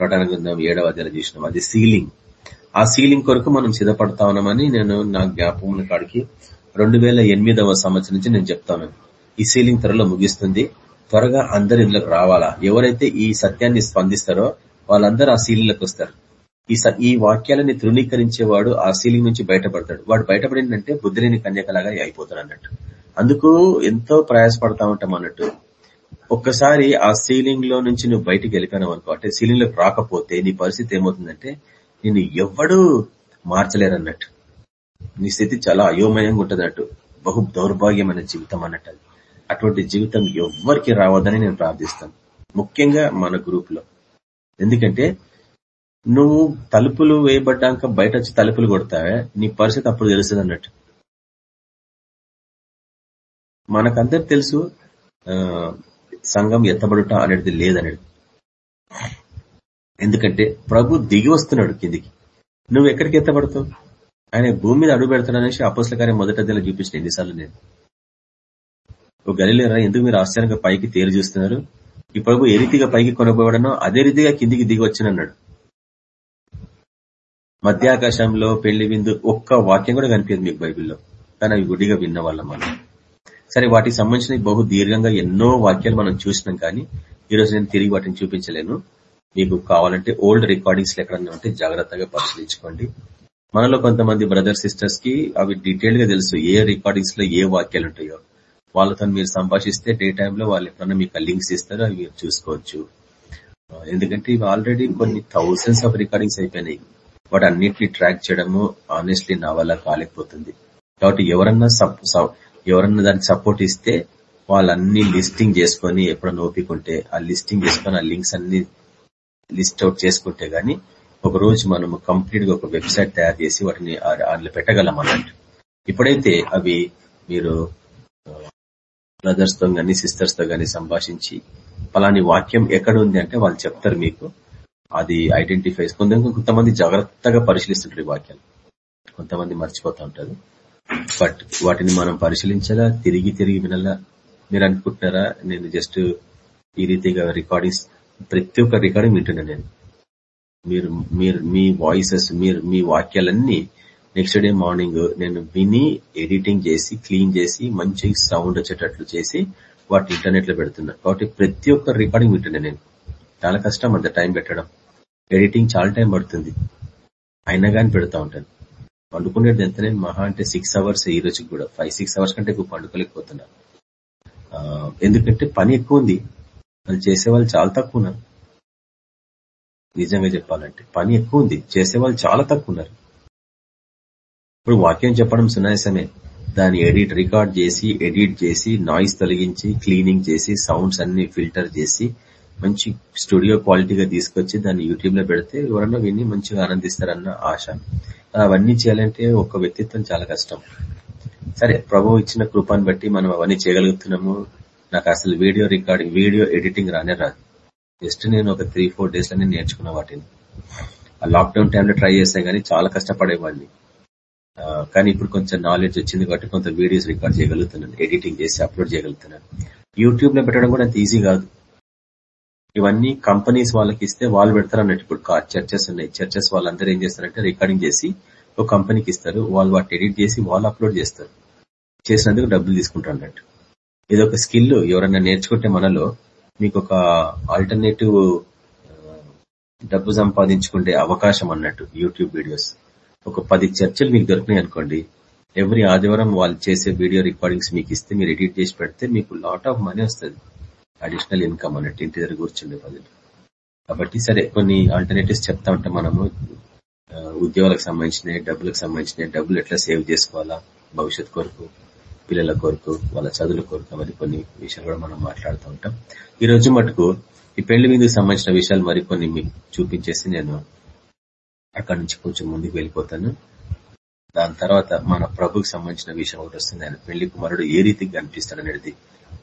ప్రకటన గ్రంథం ఏడవ అధ్యాయులు చూసినాం. అది సీలింగ్ ఆ సీలింగ్ కొరకు మనం సిద్ధపడతా ఉన్నామని నేను నా జ్ఞాపకం కాడికి రెండు వేల ఎనిమిదవ సంవత్సరం నుంచి నేను చెప్తాను ఈ సీలింగ్ త్వరలో ముగిస్తుంది. త్వరగా అందరు ఇందులోకి రావాలా? ఎవరైతే ఈ సత్యాన్ని స్పందిస్తారో వాళ్ళందరూ ఆ శీలిలకు వస్తారు. ఈ ఈ వాక్యాలని తృణీకరించేవాడు ఆ సీలింగ్ నుంచి బయటపడతాడు. వాడు బయటపడిందంటే బుద్ధిలేని కన్యకలాగా అయిపోతాడు అన్నట్టు. అందుకు ఎంతో ప్రయాసపడతా ఉంటాం అన్నట్టు. ఒక్కసారి ఆ సీలింగ్లో నుంచి నువ్వు బయటికి వెళ్ళిపోయినావు అనుకో అంటే సీలింగ్లోకి రాకపోతే నీ పరిస్థితి ఏమవుతుందంటే నేను ఎవ్వడూ మార్చలేరన్నట్టు నీ స్థితి చాలా అయోమయంగా ఉంటుంది అన్నట్టు. బహు దౌర్భాగ్యమైన జీవితం అన్నట్టు అటువంటి జీవితం ఎవ్వరికి రావద్దని నేను ప్రార్థిస్తాను. ముఖ్యంగా మన గ్రూప్లో ఎందుకంటే నువ్వు తలుపులు వేయబడ్డాక బయట వచ్చి తలుపులు కొడతావే నీ పరిస్థితి అప్పుడు తెలుస్తుంది అన్నట్టు. మనకందరు తెలుసు సంఘం ఎత్తబడుట అనేది లేదనేది ఎందుకంటే ప్రభు దిగి వస్తున్నాడు కిందికి. నువ్వు ఎక్కడికి ఎత్తబడతావు? ఆయన భూమి మీద అడుగు పెడతాడనేసి అపోస్ల కార్యం మొదట దిన చూపించిన ఎన్నిసార్లు నేను. ఓ గలిలేరా ఎందుకు మీరు ఆశ్చర్యంగా పైకి తేరు చూస్తున్నారు? ఈ ప్రభు ఏ రీతిగా పైకి కొనబోవడనో అదే రీతిగా కిందికి దిగి వచ్చినన్నాడు మధ్యాకాశంలో పెళ్ళి విందు ఒక్క వాక్యం కూడా కనిపించదు మీకు బైబిల్లో. కానీ అవి గుడిగా విన్న వాళ్ళం మనం. సరే వాటికి సంబంధించిన బహు దీర్ఘంగా ఎన్నో వాక్యాలు మనం చూసినాం కానీ ఈరోజు నేను తిరిగి వాటిని చూపించలేను. మీకు కావాలంటే ఓల్డ్ రికార్డింగ్స్ ఎక్కడన్నా ఉంటే జాగ్రత్తగా పరిశీలించుకోండి. మనలో కొంతమంది బ్రదర్ సిస్టర్స్కి అవి డీటెయిల్గా తెలుసు ఏ రికార్డింగ్స్లో ఏ వాక్యాలు ఉంటాయో. వాళ్ళతో మీరు సంభాషిస్తే డే టైంలో వాళ్ళు ఎప్పుడన్నా మీకు లింక్స్ ఇస్తారో అవి మీరు చూసుకోవచ్చు. ఎందుకంటే ఇవి ఆల్రెడీ కొన్ని థౌసండ్స్ ఆఫ్ రికార్డింగ్స్ అయిపోయినాయి. వాటి అన్నిటిని ట్రాక్ చేయడము ఆనెస్ట్లీ నా వల్ల కాలేకపోతుంది. కాబట్టి ఎవరన్నా ఎవరన్నా దానికి సపోర్ట్ ఇస్తే వాళ్ళన్ని లిస్టింగ్ చేసుకొని ఎప్పుడన్నా ఓపికంటే ఆ లిస్టింగ్ చేసుకొని ఆ లింక్స్ అన్ని లిస్ట్ అవుట్ చేసుకుంటే గానీ ఒక రోజు మనము కంప్లీట్గా ఒక వెబ్సైట్ తయారు చేసి వాటిని అందులో పెట్టగలం అన్నట్టు. ఇప్పుడైతే అవి మీరు బ్రదర్స్తో గానీ సిస్టర్స్తో గానీ సంభాషించి పలాని వాక్యం ఎక్కడ ఉంది అంటే వాళ్ళు చెప్తారు మీకు. అది ఐడెంటిఫై కొంతమంది జాగ్రత్తగా పరిశీలిస్తుంటారు ఈ వాక్యాలు. కొంతమంది మర్చిపోతూ ఉంటారు. బట్ వాటిని మనం పరిశీలించాలా? తిరిగి తిరిగి వినాలా? మీరు అనుకుంటున్నారా? నేను జస్ట్ ఈ రీతిగా రికార్డింగ్స్ ప్రతి ఒక్క రికార్డింగ్ వింటున్నా నేను. మీరు మీరు మీ వాయిసెస్ మీరు మీ వాక్యాలన్నీ నెక్స్ట్ డే మార్నింగ్ నేను విని ఎడిటింగ్ చేసి క్లీన్ చేసి మంచి సౌండ్ వచ్చేటట్లు చేసి వాటి ఇంటర్నెట్లో పెడుతున్నా. కాబట్టి ప్రతి ఒక్క రికార్డింగ్ వింటున్నా నేను. చాలా కష్టం అంత టైం పెట్టడం. ఎడిటింగ్ చాలా టైం పడుతుంది. అయినా కానీ పెడతా ఉంటాను. పండుకునేది ఎంతనే మహా అంటే సిక్స్ అవర్స్ ఈ రోజు కూడా. ఫైవ్ సిక్స్ అవర్స్ కంటే ఎక్కువ పండుకోలేకపోతున్నా. ఎందుకంటే పని ఎక్కువ ఉంది. వాళ్ళు చేసేవాళ్ళు చాలా తక్కువ ఉన్నారు. నిజంగా చెప్పాలంటే పని ఎక్కువ ఉంది. చేసేవాళ్ళు చాలా తక్కువ ఉన్నారు. ఇప్పుడు వాక్యం చెప్పడం సునాయాసమే. దాన్ని ఎడిట్ రికార్డ్ చేసి ఎడిట్ చేసి నాయిస్ తొలగించి క్లీనింగ్ చేసి సౌండ్స్ అన్ని ఫిల్టర్ చేసి మంచి స్టూడియో క్వాలిటీగా తీసుకొచ్చి దాన్ని యూట్యూబ్లో పెడితే ఎవరన్నా విని మంచిగా ఆనందిస్తారన్న ఆశ. అవన్నీ చేయాలంటే ఒక వ్యక్తిత్వం చాలా కష్టం. సరే ప్రభు ఇచ్చిన కృపాన్ని బట్టి మనం అవన్నీ చేయగలుగుతున్నాము. నాకు అసలు వీడియో రికార్డింగ్ వీడియో ఎడిటింగ్ రానే రాదు. జస్ట్ నేను ఒక త్రీ ఫోర్ డేస్లోనే నేర్చుకున్న వాటిని. ఆ లాక్డౌన్ టైంలో ట్రై చేస్తే గానీ చాలా కష్టపడేవాడిని. కానీ ఇప్పుడు కొంచెం నాలెడ్జ్ వచ్చింది కాబట్టి కొంత వీడియోస్ రికార్డ్ చేయగలుగుతున్నాను ఎడిటింగ్ చేసి అప్లోడ్ చేయగలుగుతున్నాను. యూట్యూబ్లో పెట్టడం కూడా అంత ఈజీ కాదు. ఇవన్నీ కంపెనీస్ వాళ్ళకి ఇస్తే వాళ్ళు పెడతారు అన్నట్టు. ఇప్పుడు చర్చెస్ ఉన్నాయి. చర్చెస్ వాళ్ళందరూ ఏం చేస్తారంటే రికార్డింగ్ చేసి ఒక కంపెనీకి ఇస్తారు. వాళ్ళు వాటి ఎడిట్ చేసి వాళ్ళు అప్లోడ్ చేస్తారు. చేసినందుకు డబ్బులు తీసుకుంటారు అన్నట్టు. ఇది ఒక స్కిల్ ఎవరన్నా నేర్చుకుంటే మనలో మీకు ఒక ఆల్టర్నేటివ్ డబ్బు సంపాదించుకుంటే అవకాశం అన్నట్టు యూట్యూబ్ వీడియోస్ ఒక పది చర్చలు మీకు దొరికినాయి అనుకోండి ఎవ్రీ ఆదివారం వాళ్ళు చేసే వీడియో రికార్డింగ్స్ మీకు ఇస్తే మీరు ఎడిట్ చేసి పెడితే మీకు లాట్ ఆఫ్ మనీ వస్తుంది. అడిషనల్ ఇన్కమ్ అన్నట్టు ఇంటి దగ్గర కూర్చుండే పనులు కాబట్టి సరే కొన్ని ఆల్టర్నేటివ్స్ చెప్తా ఉంటాం మనము. ఉద్యోగాలకు సంబంధించినవి డబ్బులకు సంబంధించినవి డబ్బులు ఎట్లా సేవ్ చేసుకోవాలా భవిష్యత్ కొరకు పిల్లల కొరకు వాళ్ళ చదువుల కొరకు మరి కొన్ని విషయాలు కూడా మనం మాట్లాడుతూ ఉంటాం. ఈ రోజు మటుకు ఈ పెళ్ళి మీదకి సంబంధించిన విషయాలు మరికొన్ని మీకు చూపించేసి నేను అక్కడి నుంచి కొంచెం ముందుకు వెళ్ళిపోతాను. దాని తర్వాత మన ప్రభుకి సంబంధించిన విషయం ఒకటి వస్తుంది. ఆయన పెళ్ళి కుమారుడు ఏ రీతికి కనిపిస్తాడు అనేది.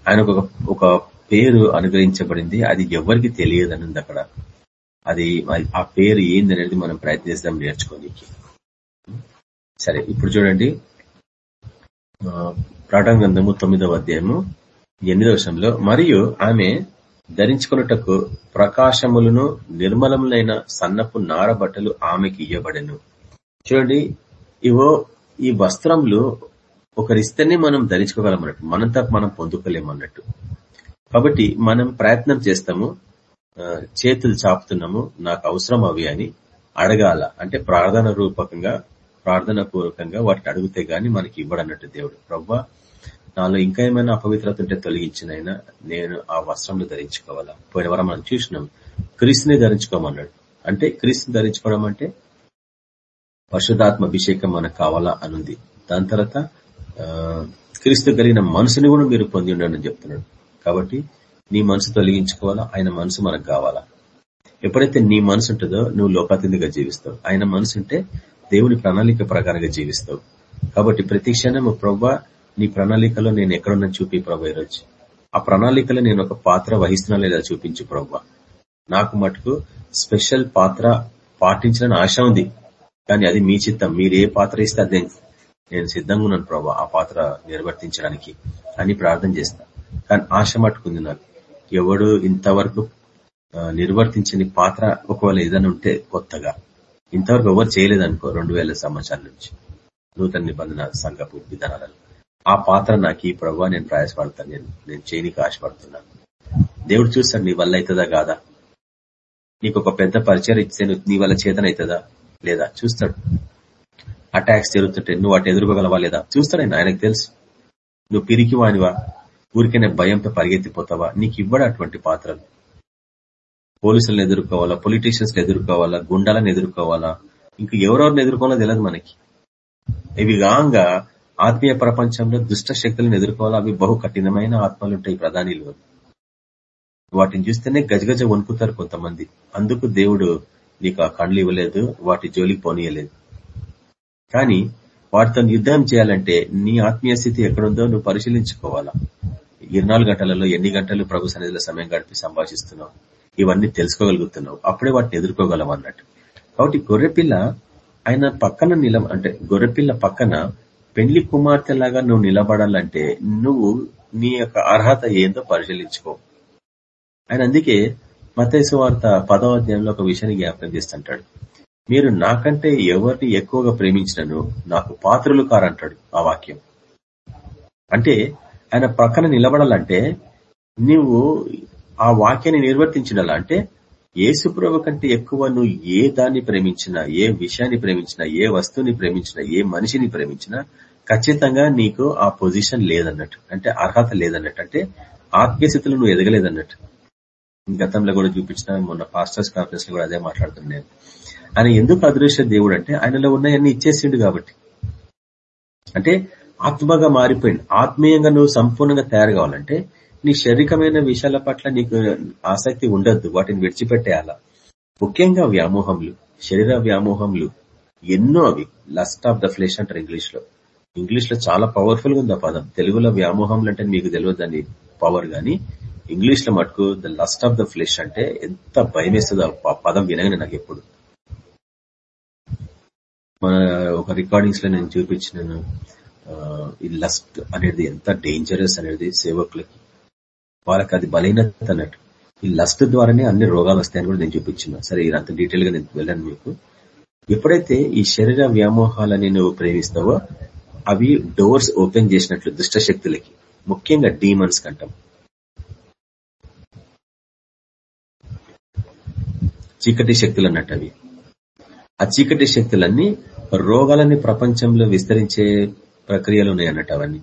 ఆయనకు ఒక పేరు అనుగ్రహించబడింది. అది ఎవరికి తెలియదు అన్నది అక్కడ. అది ఆ పేరు ఏంది అనేది మనం ప్రయత్నిస్తాం నేర్చుకోనికి. సరే ఇప్పుడు చూడండి. ప్రాటం గ్రంథము తొమ్మిదవ అధ్యాయము ఎనిమిదవ వర్షంలో మరియు ఆమె ధరించుకున్నటకు ప్రకాశములను నిర్మలములైన సన్నపు నార బట్టలు ఆమెకి ఇయ్యబడెను. చూడండి ఇవో ఈ వస్త్రములు ఒకరిస్తేనే మనం ధరించుకోగలమన్నట్టు మనంతా మనం పొందుకోలేమన్నట్టు. కాబట్టి మనం ప్రయత్నం చేస్తాము చేతులు చాపుతున్నాము నాకు అవసరం అవి అని అడగాల. అంటే ప్రార్థన రూపకంగా ప్రార్థన పూర్వకంగా వాటిని అడిగితే గాని మనకి ఇవ్వడన్నట్టు దేవుడు. ప్రవ్వా నాలో ఇంకా ఏమైనా అపవిత్రత ఉంటే తొలగించినైనా నేను ఆ వస్త్రంలో ధరించుకోవాలా? పోయిన వారం మనం చూసినాం క్రీస్తుని ధరించుకోమన్నాడు. అంటే క్రీస్తుని ధరించుకోవడం అంటే పరిశుధాత్మ అభిషేకం మనకు కావాలా అనుంది. దాని తర్వాత క్రీస్తు కలిగిన మనసుని కూడా మీరు పొంది ఉండండి చెప్తున్నాడు. కాబట్టి నీ మనసు తొలగించుకోవాలా? ఆయన మనసు మనకు కావాలా? ఎప్పుడైతే నీ మనసు ఉంటుందో నువ్వు లోకాతిందిగా జీవిస్తావు. ఆయన మనసు ఉంటే దేవుని ప్రణాళిక ప్రకారంగా జీవిస్తావు. కాబట్టి ప్రతి క్షణము ప్రవ్వా నీ ప్రణాళికలో నేను ఎక్కడున్నా చూపి ప్రభా ఈరోజు. ఆ ప్రణాళికలో నేను ఒక పాత్ర వహిస్తున్నా లేదా చూపించు ప్రభా. నాకు మటుకు స్పెషల్ పాత్ర పాటించాలని ఆశ ఉంది. కానీ అది మీ చిత్తం. మీరు ఏ పాత్ర ఇస్తే నేను సిద్ధంగా ఉన్నాను ప్రభా ఆ పాత్ర నిర్వర్తించడానికి అని ప్రార్థన చేస్తా. కానీ ఆశ మట్టుకుంది నాకు. ఎవడు ఇంతవరకు నిర్వర్తించని పాత్ర ఒకవేళ ఏదైనా ఉంటే కొత్తగా. ఇంతవరకు ఎవరు చేయలేదనుకో రెండు వేల సంవత్సరాల నుంచి. నూతన నిబంధన సంఘపు విధానాలను ఆ పాత్ర నాకు ఈ ప్రభావ నేను ప్రయాసపడతాను. నేను నేను చేయనికి ఆశపడుతున్నాను దేవుడు చూస్తాడు నీ వల్ల అవుతుందా కాదా? నీకు ఒక పెద్ద పరిచయం ఇస్తే నీ వల్ల చేతనవుతుందా లేదా? చూస్తాడు. అటాక్స్ జరుగుతుంటే నువ్వు అటు ఎదుర్కోగలవా లేదా? చూస్తాడు ఆయనకు తెలుసు. నువ్వు పిరికి వానివా ఊరికైనా భయంతో పరిగెత్తిపోతావా? నీకు ఇవ్వడు అటువంటి పాత్రలు. పోలీసులను ఎదుర్కోవాలా? పొలిటీషియన్స్ ఎదుర్కోవాలా? గుండాలను ఎదుర్కోవాలా? ఇంక ఎవరెవరిని ఎదుర్కోవాలో తెలియదు మనకి. ఇవి గాంగా ఆత్మీయ ప్రపంచంలో దుష్ట శక్తులను ఎదుర్కోవాలి? అవి బహు కఠినమైన ఆత్మలు ఉంటాయి ప్రధానిలో. వాటిని చూస్తేనే గజగజ వణుకుతారు కొంతమంది. అందుకు దేవుడు నీకు ఆ కండ్లు ఇవ్వలేదు వాటి జోలికి పోనీయలేదు. కానీ వాటితో యుద్ధం చేయాలంటే నీ ఆత్మీయ స్థితి ఎక్కడుందో నువ్వు పరిశీలించుకోవాలా. ఇరవై గంటలలో ఎన్ని గంటలు ప్రభు సన్నిధిలో సమయం గడిపి సంభాషిస్తున్నావు? ఇవన్నీ తెలుసుకోగలుగుతున్నావు. అప్పుడే వాటిని ఎదుర్కోగలం అన్నట్టు. కాబట్టి గొర్రెపిల్ల ఆయన పక్కన నిలం అంటే గొర్రెపిల్ల పక్కన పెళ్ళి కుమార్తె లాగా నువ్వు నిలబడాలంటే నువ్వు నీ యొక్క అర్హత ఏందో పరిశీలించుకో. ఆయన అందుకే మతేసు వార్త పదవ అధ్యాయంలో ఒక విషయాన్ని జ్ఞాపకం చేస్తుంటాడు. మీరు నాకంటే ఎవరిని ఎక్కువగా ప్రేమించినను నాకు పాత్రలు కారంటాడు ఆ వాక్యం. అంటే ఆయన ప్రక్కన నిలబడాలంటే నువ్వు ఆ వాక్యాన్ని నిర్వర్తించాలా అంటే ఏసుప్రభు కంటే ఎక్కువ నువ్వు ఏ దాన్ని ప్రేమించినా ఏ విషయాన్ని ప్రేమించినా ఏ వస్తువుని ప్రేమించినా ఏ మనిషిని ప్రేమించినా ఖచ్చితంగా నీకు ఆ పొజిషన్ లేదన్నట్టు అంటే అర్హత లేదన్నట్టు అంటే ఆత్మీయస్థితిలో నువ్వు ఎదగలేదన్నట్టు. గతంలో కూడా చూపించిన మొన్న పాస్టర్స్ కాన్ఫరెన్స్లో కూడా అదే మాట్లాడుతున్నాను ఆయన ఎందుకు అదృశ్య దేవుడు అంటే ఆయనలో ఉన్నాయన్నీ ఇచ్చేసిండు కాబట్టి. అంటే ఆత్మగా మారిపోయింది ఆత్మీయంగా నువ్వు సంపూర్ణంగా తయారు కావాలంటే నీ శారీరకమైన విషయాల పట్ల నీకు ఆసక్తి ఉండద్దు. వాటిని విడిచిపెట్టేయాల? ముఖ్యంగా వ్యామోహంలు శరీర వ్యామోహంలు ఎన్నో అవి. లస్ట్ ఆఫ్ ద ఫ్లెష్ అంటారు ఇంగ్లీష్లో ఇంగ్లీష్లో చాలా పవర్ఫుల్గా ఉంది ఆ పదం. తెలుగులో వ్యామోహంలు అంటే మీకు తెలియదు దాని పవర్ గాని ఇంగ్లీష్లో మటుకు the lust of the flesh అంటే ఎంత భయం ఆ పదం వినగానే నాకు ఎప్పుడు. మన ఒక రికార్డింగ్స్లో నేను చూపించిన ఈ లస్ట్ అనేది ఎంత డేంజరస్ అనేది సేవకులకి. వాళ్ళకి అది బలహీనత అన్నట్టు. ఈ లస్ట్ ద్వారానే అన్ని రోగాలు వస్తాయని కూడా నేను చూపించిన. సరే ఇదంత డీటెయిల్గా నేను వెళ్ళాను మీకు. ఎప్పుడైతే ఈ శరీర వ్యామోహాలని నువ్వు ప్రేమిస్తావో అవి డోర్స్ ఓపెన్ చేసినట్లు దుష్ట శక్తులకి ముఖ్యంగా డీమన్స్ కంటాం చీకటి శక్తులు అన్నట్టు అవి ఆ చీకటి శక్తులన్నీ రోగాలని ప్రపంచంలో విస్తరించే ప్రక్రియలు ఉన్నాయి అన్నట్టు అవన్నీ.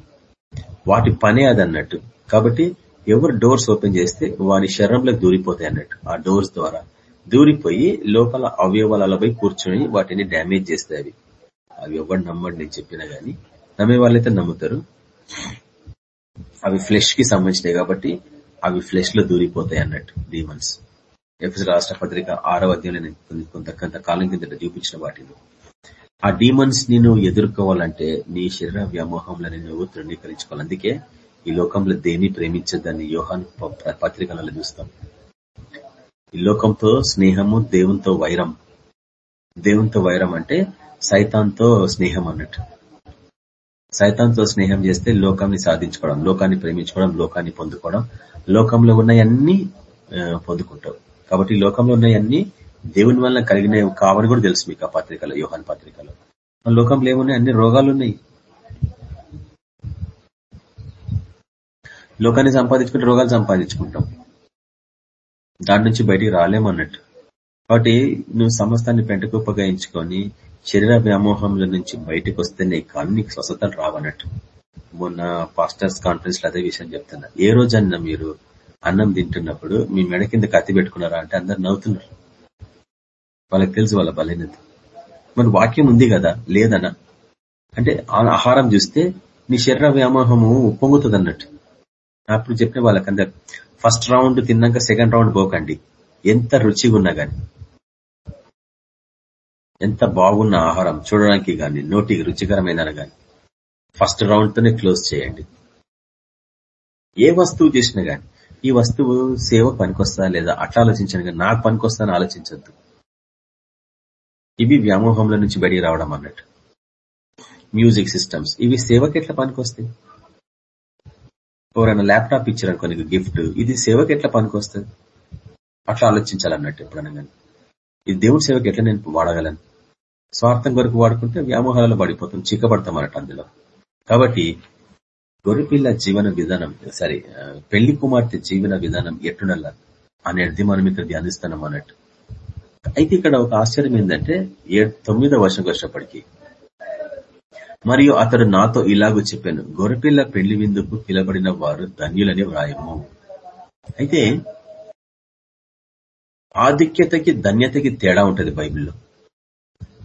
వాటి పనే అది అన్నట్టు కాబట్టి ఎవరు డోర్స్ ఓపెన్ చేస్తే వాని శరీరంలోకి దూరిపోతాయి అన్నట్టు. ఆ డోర్స్ ద్వారా దూరిపోయి లోపల అవయవాలపై కూర్చొని వాటిని డ్యామేజ్ చేస్తాయి అవి. అవి ఎవరు నమ్మండి నేను చెప్పినా గానీ. నమ్మే వాళ్ళైతే నమ్ముతారు. అవి ఫ్లెష్కి సంబంధించినవి కాబట్టి అవి ఫ్లెష్లో దూరిపోతాయి అన్నట్టు డీమన్స్ ఎఫ్ఎస్ రాష్ట్ర పత్రిక ఆరో అధ్యాయులు కొంత కొంత కాలం కింద చూపించిన వాటిని ఆ డీమన్స్ని నువ్వు ఎదుర్కోవాలంటే నీ శరీర వ్యామోహంలో నువ్వు తృణీకరించుకోవాలి. అందుకే ఈ లోకంలో దేన్ని ప్రేమించద్దని యోహాన్ పత్రికలలో చూస్తాం. ఈ లోకంతో స్నేహము దేవునితో వైరం. దేవునితో వైరం అంటే సైతాన్తో స్నేహం అన్నట్టు. సైతాంతో స్నేహం చేస్తే లోకాన్ని సాధించుకోవడం లోకాన్ని ప్రేమించుకోవడం లోకాన్ని పొందుకోవడం లోకంలో ఉన్నాయన్నీ పొందుకుంటావు. కాబట్టి లోకంలో ఉన్నాయన్నీ దేవుని వల్ల కలిగినవి కావని కూడా తెలుసు మీకు ఆ పత్రికలో యోహాన్ పత్రికలో. లోకంలో ఏమున్నాయి? అన్ని రోగాలు ఉన్నాయి లోకాన్ని సంపాదించుకుంటే రోగాలు సంపాదించుకుంటాం. దాని నుంచి బయటికి రాలేమన్నట్టు కాబట్టి నువ్వు సమస్తాన్ని పెంటకు ఉపయోగించుకొని శరీర వ్యామోహంల నుంచి బయటకు కానీ నీకు స్వస్థతలు రావన్నట్టు. మొన్న పాస్టర్స్ కాన్ఫరెన్స్లో అదే విషయం చెప్తున్నా. ఏ రోజన్నా మీరు అన్నం తింటున్నప్పుడు మీ మెడ కింద కత్తి పెట్టుకున్నారా అంటే అందరు నవ్వుతున్నారు. వాళ్ళకి తెలుసు వాళ్ళ బలహీనత. మరి వాక్యం ఉంది కదా లేదనా? అంటే ఆహారం చూస్తే నీ శరీర వ్యామోహము ఉప్పొంగుతుంది అన్నట్టు అప్పుడు చెప్పిన వాళ్ళకందరు ఫస్ట్ రౌండ్ తిన్నాక సెకండ్ రౌండ్ పోకండి. ఎంత రుచిగా ఉన్నా కానీ ఎంత బాగున్న ఆహారం. చూడడానికి కానీ నోటికి రుచికరమైన గాని. ఫస్ట్ రౌండ్ తోనే క్లోజ్ చేయండి. ఏ వస్తువు చేసినా గాని ఈ వస్తువు సేవ పనికొస్తా లేదా అట్లా ఆలోచించను కానీ నాకు పనికొస్తా అని ఆలోచించద్దు. ఇవి వ్యామోహంలో నుంచి బయటికి రావడం అన్నట్టు. మ్యూజిక్ సిస్టమ్స్ ఇవి సేవకి ఎట్లా పనికొస్తాయి? ఎవరైనా ల్యాప్టాప్ ఇచ్చారు కొన్ని గిఫ్ట్ ఇది సేవకి ఎట్లా పనికొస్తుంది? అట్లా ఆలోచించాలన్నట్టు ఎప్పుడన్నా కానీ ఇది దేవుడి సేవకి ఎట్లా నేను వాడగలను? స్వార్థం కొరకు వాడుకుంటే వ్యామోహాలలో పడిపోతాం చిక్కబడతాం అన్నట్టు అందులో. కాబట్టి గొర్రెపిల్ల జీవన విధానం సారీ పెళ్ళి కుమార్తె జీవన విధానం ఎట్టునల్ల అనేది మనం ఇక్కడ ధ్యానిస్తున్నాం అన్నట్టు. అయితే ఇక్కడ ఒక ఆశ్చర్యం ఏంటంటే తొమ్మిదో వర్షం వచ్చినప్పటికీ మరియు అతడు నాతో ఇలాగూ చెప్పాను గొర్రెపిల్ల పెళ్ళి విందుకు పిలబడిన వారు ధన్యులని వ్రాయము. అయితే ఆధిక్యతకి ధన్యతకి తేడా ఉంటది బైబిల్లో.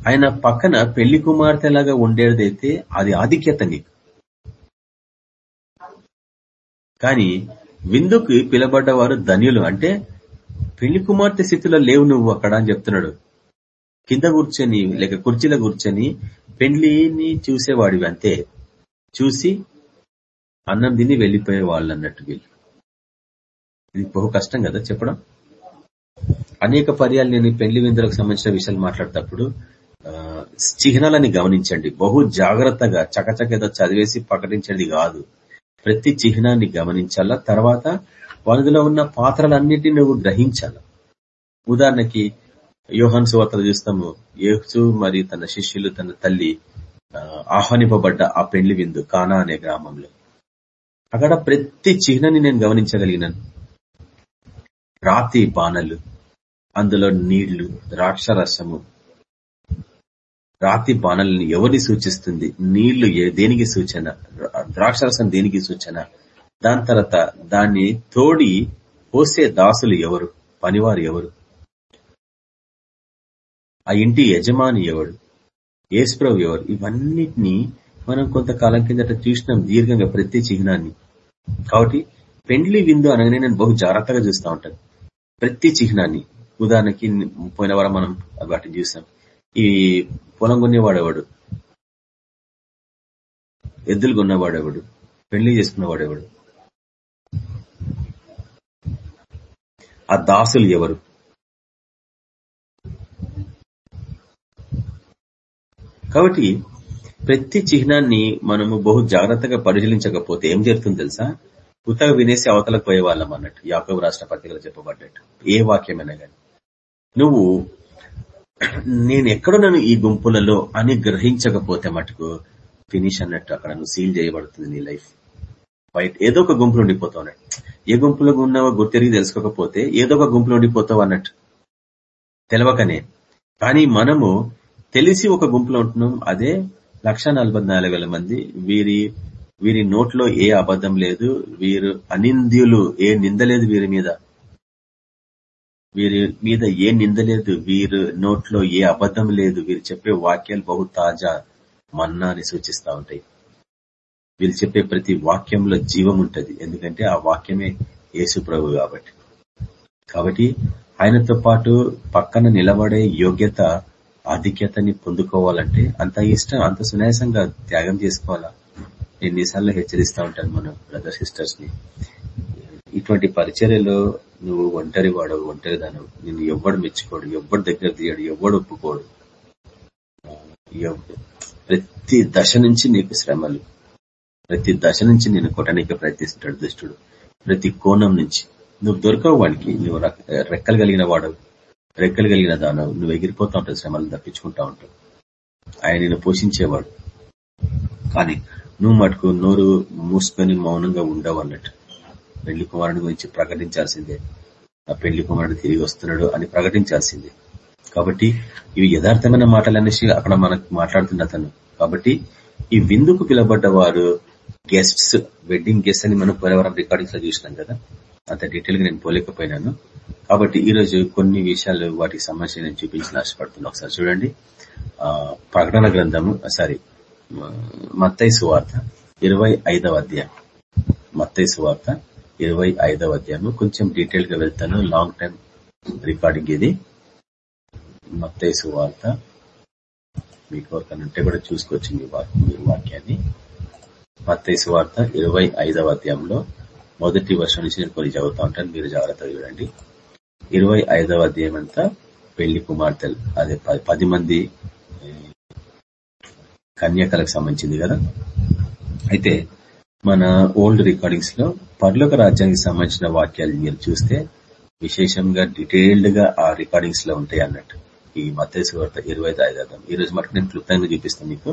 ఆయన పక్కన పెళ్ళి కుమార్తెలాగా ఉండేదైతే అది ఆధిక్యత నీకు. కానీ విందుకు పిలబడ్డవారు ధన్యులు అంటే పెళ్ళి కుమార్తె స్థితిలో లేవు నువ్వు అక్కడ అని చెప్తున్నాడు. కింద కూర్చొని లేక కుర్చీలో కూర్చొని పెళ్ళిని చూసేవాడివి అంతే. చూసి అన్నం తిని వెళ్ళిపోయే వాళ్ళు అన్నట్టు వీళ్ళు. ఇది బహు కష్టం కదా చెప్పడం? అనేక పర్యాలు నేను పెళ్ళి విందులకు సంబంధించిన విషయాలు మాట్లాడేటప్పుడు చిహ్నాలని గమనించండి. బహు జాగ్రత్తగా చకచకేదో చదివేసి ప్రకటించేది కాదు. ప్రతి చిహ్నాన్ని గమనించాలా? తర్వాత వాళ్ళలో ఉన్న పాత్రలన్నిటిని నువ్వు గ్రహించాల? ఉదాహరణకి యోహన్ సువార్తలు చూస్తాము యేసు మరియు తన శిష్యులు తన తల్లి ఆహ్వానింపబడ్డ ఆ పెళ్ళి విందు కానా అనే గ్రామంలో. అక్కడ ప్రతి చిహ్నాన్ని నేను గమనించగలిగినాను. రాతి బాణలు అందులో నీళ్ళు ద్రాక్షరసము రాతి బాణల్ని ఎవరిని సూచిస్తుంది? నీళ్ళు దేనికి సూచన? ద్రాక్షరసం దేనికి సూచన? దాని తర్వాత దాన్ని తోడి పోసే దాసులు ఎవరు? పనివారు ఎవరు? ఆ ఇంటి యజమాని ఎవడు? ఏసుప్రభు ఎవరు? ఇవన్నిటినీ మనం కొంతకాలం కిందట చూసినాం దీర్ఘంగా ప్రతి చిహ్నాన్ని. కాబట్టి పెండ్లి విందు అనగానే నేను బహు జాగ్రత్తగా చూస్తూ ఉంటాను. ప్రతి చిహ్నాన్ని. ఉదాహరణకి పోయిన వారం మనం వాటిని చూసాం ఈ పొలం కొనేవాడేవాడు? ఎద్దులు కొన్నవాడేవాడు? పెళ్ళి చేసుకున్నవాడేవాడు? ఆ దాసులు ఎవరు? కాబట్టి ప్రతి చిహ్నాన్ని మనము బహు జాగ్రత్తగా పరిశీలించకపోతే ఏం జరుగుతుంది తెలుసా? ఉత్తగా వినేసి అవతలకు పోయే వాళ్ళం అన్నట్టు. యాకబు రాష్ట్ర పత్రికలు చెప్పబడ్డట్టు. ఏ వాక్యమైనా కానీ నువ్వు నేను ఎక్కడున్నాను ఈ గుంపులలో అని గ్రహించకపోతే మటుకు ఫినిష్ అన్నట్టు అక్కడ నువ్వు సీల్ చేయబడుతుంది నీ లైఫ్. బయట ఏదో ఒక గుంపులో ఉండిపోతావు అన్నట్టు. ఏ గుంపులో ఉన్నావో గుర్తెరిగి తెలుసుకోకపోతే ఏదో ఒక గుంపులో ఉండిపోతావు అన్నట్టు. తెలవకనే. కానీ మనము తెలిసి ఒక గుంపులో ఉంటున్నాం అదే లక్ష మంది. వీరి వీరి నోట్లో ఏ అబద్ధం లేదు వీరు అనింద్యులు ఏ నింద లేదు వీరి మీద. వీరి మీద ఏ నింద లేదు వీరు నోట్లో ఏ అబద్ధం లేదు వీరు చెప్పే వాక్యాలు బహు తాజా మన్నాని సూచిస్తా ఉంటాయి. వీళ్ళు చెప్పే ప్రతి వాక్యంలో జీవం ఉంటది ఎందుకంటే ఆ వాక్యమే యేసు ప్రభు కాబట్టి. కాబట్టి ఆయనతో పాటు పక్కన నిలబడే యోగ్యత ఆధిక్యతని పొందుకోవాలంటే అంత ఇష్టం అంత సునాయాసంగా త్యాగం చేసుకోవాలా? ఎన్నిసార్లు హెచ్చరిస్తా ఉంటాను మన బ్రదర్ సిస్టర్స్ని ఇటువంటి పరిచర్యలో నువ్వు ఒంటరి వాడవు ఒంటరిదాను నిన్ను ఎవ్వడు మెచ్చుకోడు ఎవ్వడు దగ్గర తీయడు ఎవ్వడు ఒప్పుకోడు. ప్రతి దశ నుంచి నీకు శ్రమలు. ప్రతి దశ నుంచి నేను కొట్టడానికి ప్రయత్నిస్తుంటాడు దుష్టుడు. ప్రతి కోణం నుంచి. నువ్వు దొరకవు వాడికి. నువ్వు రెక్కలు కలిగిన వాడు రెక్కలు కలిగిన దానవు. నువ్వు ఎగిరిపోతా ఉంటావు శ్రమలు తప్పించుకుంటా ఉంటావు. ఆయన నిన్ను పోషించేవాడు. కానీ నువ్వు మటుకు నోరు మూసుకొని మౌనంగా ఉండవు అన్నట్టు. పెళ్ళి కుమారుని గురించి ప్రకటించాల్సిందే. ఆ పెళ్ళి కుమారుడు తిరిగి వస్తున్నాడు అని ప్రకటించాల్సిందే. కాబట్టి ఇవి యథార్థమైన మాటలనేసి అక్కడ మనకు మాట్లాడుతున్న అతను. కాబట్టి ఈ విందుకు పిలబడ్డ వారు గెస్ట్స్ వెడ్డింగ్ గెస్ట్ అని మనం పోలవరం రికార్డింగ్స్లో చూసినాం కదా. అంత డీటెయిల్గా నేను పోలేకపోయినాను. కాబట్టి ఈ రోజు కొన్ని విషయాలు వాటికి సంబంధించి నేను చూపించిన ఆశపడుతున్నా ఒకసారి చూడండి. ప్రకటన గ్రంథము సారీ మత్తై సువార్త ఇరవై ఐదవ అధ్యాయం. మత్తయి సువార్త ఇరవై ఐదవ అధ్యాయము. కొంచెం డీటెయిల్గా వెళ్తాను. లాంగ్ టైం రికార్డింగ్ ఇది. మత్తేసు వార్త. మీకు ఎవరికనంటే కూడా చూసుకోవచ్చు మీ వా- వాక్యాన్ని. మత్తేసు వార్త ఇరవై ఐదవ అధ్యాయంలో మొదటి వర్షం నుంచి నేను కొన్ని చదువుతా ఉంటాను. మీరు జాగ్రత్తగా చూడండి. ఇరవై ఐదవ అధ్యాయం అంతా పెళ్ళి కుమార్తెలు. అదే పది మంది ఏ, కన్యకలకు సంబంధించింది కదా. అయితే మన ఓల్డ్ రికార్డింగ్స్లో పర్లోక రాజ్యానికి సంబంధించిన వాక్యాలు మీరు చూస్తే విశేషంగా డీటెయిల్డ్గా ఆ రికార్డింగ్స్లో ఉంటాయి అన్నట్టు. ఈ మత్తేసు వార్త ఇరవై ఐదు ఈ రోజు మటుకు నేను క్లుప్తంగా చూపిస్తాను మీకు.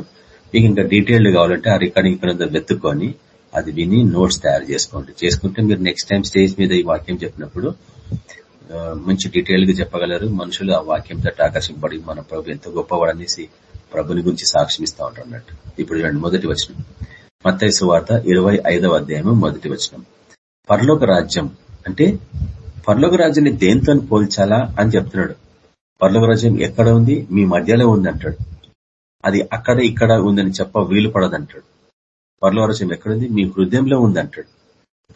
మీకు ఇంకా డీటెయిల్డ్ కావాలంటే ఆ రికార్డింగ్ పైన వెతుక్కొని అది విని నోట్స్ తయారు చేసుకోండి. చేసుకుంటే మీరు నెక్స్ట్ టైం స్టేజ్ మీద ఈ వాక్యం చెప్పినప్పుడు మంచి డీటెయిల్గా చెప్పగలరు. మనుషులు ఆ వాక్యం తట్టు ఆకర్షింపబడి మన ప్రభు ఎంత గొప్పవాడనేసి ప్రభుని గురించి సాక్ష్యం ఇస్తా ఉంటారు అన్నట్టు. ఇప్పుడు చూడండి మొదటి వచ్చిన మత్తయి వార్త ఇరవై ఐదవ అధ్యాయం మొదటి వచనం. పరలోక రాజ్యం అంటే పరలోక రాజ్యాన్ని దేంతో పోల్చాలా అని చెప్తున్నాడు. పరలోక రాజ్యం ఎక్కడ ఉంది? మీ మధ్యలో ఉంది అంటాడు. అది అక్కడ ఇక్కడ ఉందని చెప్ప వీలు పడదంటాడు. పర్లోక రాజ్యం ఎక్కడుంది మీ హృదయంలో ఉంది అంటాడు.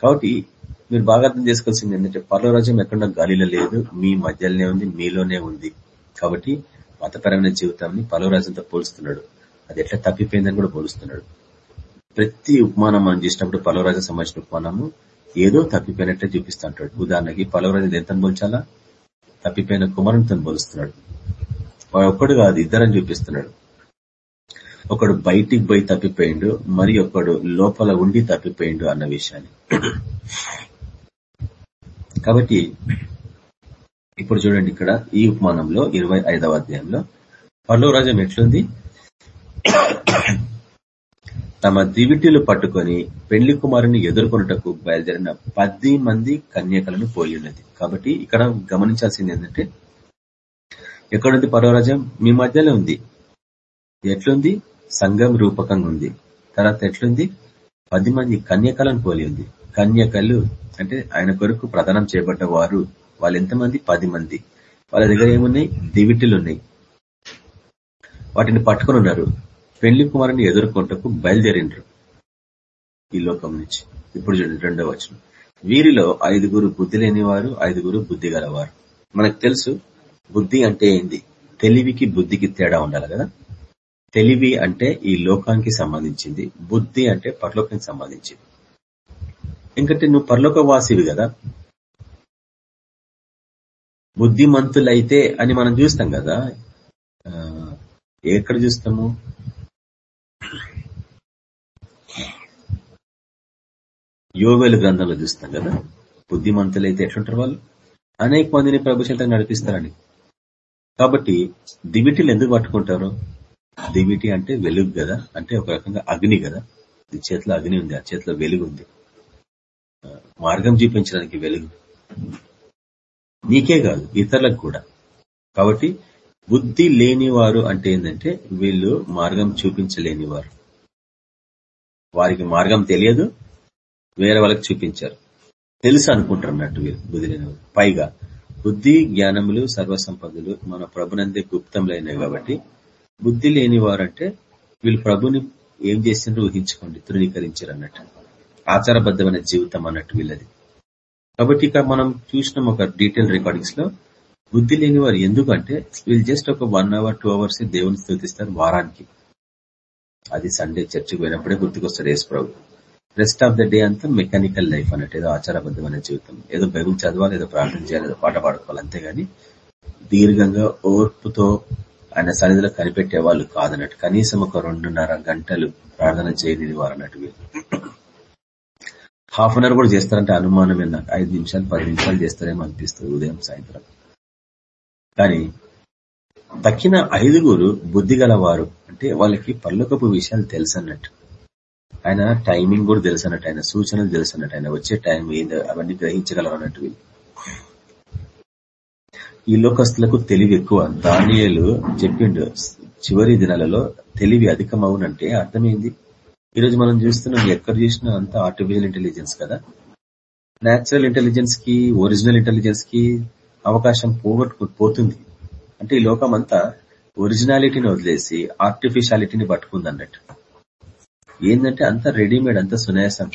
కాబట్టి మీరు బాగా అర్థం చేసుకోవాల్సింది ఏంటంటే పరలోక రాజ్యం ఎక్కడ గాలిలో లేదు మీ మధ్యలోనే ఉంది మీలోనే ఉంది. కాబట్టి మతపరమైన జీవితాన్ని పరలోక రాజ్యంతో పోలుస్తున్నాడు. అది ఎట్లా తప్పిపోయిందని కూడా పోలుస్తున్నాడు. ప్రతి ఉపమానం మనం చేసినప్పుడు పలవరాజు సంబంధించిన ఉపమానము ఏదో తప్పిపోయినట్టే చూపిస్తూ ఉంటాడు ఉదాహరణకి పలవరాజు ఎంత పోల్చాలా? తప్పిపోయిన కుమారునితో పోలుస్తున్నాడు? వాడు ఒక్కడు కాదు ఇద్దరని చూపిస్తున్నాడు. ఒకడు బయటికి పోయి తప్పిపోయిండు మరి ఒకడు లోపల ఉండి తప్పిపోయిండు అన్న విషయాన్ని. కాబట్టి ఇప్పుడు చూడండి ఇక్కడ ఈ ఉపమానంలో ఇరవై ఐదవ అధ్యాయంలో పర్లోరాజ్యం ఎట్లుంది? తమ దివిటీలు పట్టుకొని పెళ్ళి కుమారుని ఎదుర్కొనుటకు బయలుదేరిన పది మంది కన్యకలను పోలి ఉన్నది. కాబట్టి ఇక్కడ గమనించాల్సింది ఏంటంటే ఎక్కడుంది పర్వరాజం మీ మధ్యలో ఉంది. ఎట్లుంది? సంఘం రూపకంగా ఉంది. తర్వాత ఎట్లుంది? పది మంది కన్యకలను పోలి ఉంది. కన్యకలు అంటే ఆయన కొరకు ప్రదానం చేయబడ్డ వారు వాళ్ళు ఎంతమంది? పది మంది. వాళ్ళ దగ్గర ఏమున్నాయి? దివిటీలు ఉన్నాయి. వాటిని పట్టుకొని ఉన్నారు. పెళ్ళి కుమారుని ఎదుర్కొంటకు బయలుదేరిండ్రు ఈ లోకం నుంచి. ఇప్పుడు చూడండి రెండో వచనం. వీరిలో ఐదుగురు బుద్ధి లేనివారు ఐదుగురు బుద్ధి గలవారు. మనకు తెలుసు బుద్ధి అంటే ఏంది? తెలివికి బుద్ధికి తేడా ఉండాలి కదా? తెలివి అంటే ఈ లోకానికి సంబంధించింది బుద్ధి అంటే పరలోకానికి సంబంధించింది. ఎందుకంటే నువ్వు పరలోక వాసివి కదా. బుద్ధిమంతులైతే అని మనం చూస్తాం కదా. ఎక్కడ చూస్తాము? యోవేలు గ్రంథంలో చూస్తాం కదా? బుద్ధిమంతులైతే ఎట్లుంటారు వాళ్ళు? అనేక మందిని ప్రభుత్వం నడిపిస్తారని. కాబట్టి దివిటీలు ఎందుకు పట్టుకుంటారు? దివిటి అంటే వెలుగు కదా? అంటే ఒక రకంగా అగ్ని కదా? ఈ చేతిలో అగ్ని ఉంది ఆ చేతిలో వెలుగు ఉంది. మార్గం చూపించడానికి వెలుగు. నీకే కాదు ఇతరులకు కూడా. కాబట్టి బుద్ధి లేనివారు అంటే ఏంటంటే వీళ్ళు మార్గం చూపించలేనివారు. వారికి మార్గం తెలియదు వేరే వాళ్ళకి చూపించారు. తెలుసు అనుకుంటారు అన్నట్టు వీళ్ళు. బుద్ధి పైగా బుద్ధి జ్ఞానములు సర్వసంపదలు మన ప్రభునందే గుప్తంలైనవి కాబట్టి బుద్ధి లేని వారంటే వీళ్ళు ప్రభుని ఏం చేసిండ్రు ఊహించుకోండి తృణీకరించారు అన్నట్టు. ఆచారబద్ధమైన జీవితం అన్నట్టు వీళ్ళది. కాబట్టి ఇక మనం చూసిన ఒక డీటెయిల్ రికార్డింగ్స్లో బుద్ధి లేని వారు ఎందుకంటే వీళ్ళు జస్ట్ ఒక వన్ అవర్ టూ అవర్స్ దేవుని స్థుతిస్తారు వారానికి. అది సండే చర్చికి పోయినప్పుడే గుర్తుకొస్తారు యేసు ప్రభు రెస్ట్ ఆఫ్ ద డే అంతా మెకానికల్ లైఫ్ అన్నట్టు ఏదో ఆచారబద్ధమైన జీవితం. ఏదో బైబుల్ చదవాలి ఏదో ప్రార్థన చేయాలి ఏదో పాట పాడుకోవాలి అంతేగాని దీర్ఘంగా ఓర్పుతో ఆయన సన్నిధిలో కనిపెట్టే వాళ్ళు కాదన్నట్టు కనీసం ఒక రెండున్నర గంటలు ప్రార్థన చేయని వారు అన్నట్టు హాఫ్ అన్ అవర్ కూడా చేస్తారంటే అనుమానమే నాకు? ఐదు నిమిషాలు పది నిమిషాలు చేస్తారేమో అనిపిస్తుంది ఉదయం సాయంత్రం. కానీ తక్కిన ఐదుగురు బుద్ధి గలవారు అంటే వాళ్ళకి పల్లొకపు విషయాలు తెలుసు అన్నట్టు ఆయన టైమింగ్ కూడా తెలుసు అన్నట్టు ఆయన సూచనలు తెలుసు అన్నట్టు ఆయన వచ్చే టైం ఏందో అవన్నీ గ్రహించగలం అన్నట్టు. వీళ్ళు ఈ లోకస్తులకు తెలివి ఎక్కువ. దానియలు చెప్పిండు చివరి దినాలలో తెలివి అధికమవునంటే అర్థమైంది. ఈరోజు మనం చూస్తున్నాం ఎక్కడ చూసినా అంత ఆర్టిఫిషియల్ ఇంటెలిజెన్స్ కదా. నాచురల్ ఇంటెలిజెన్స్కి ఒరిజినల్ ఇంటెలిజెన్స్కి అవకాశం పోగొట్టుకు పోతుంది. అంటే ఈ లోకం అంతా ఒరిజినాలిటీని వదిలేసి ఆర్టిఫిషియాలిటీని పట్టుకుంది అన్నట్టు ఏంటంటే అంత రెడీమేడ్ అంత సునాయాసం.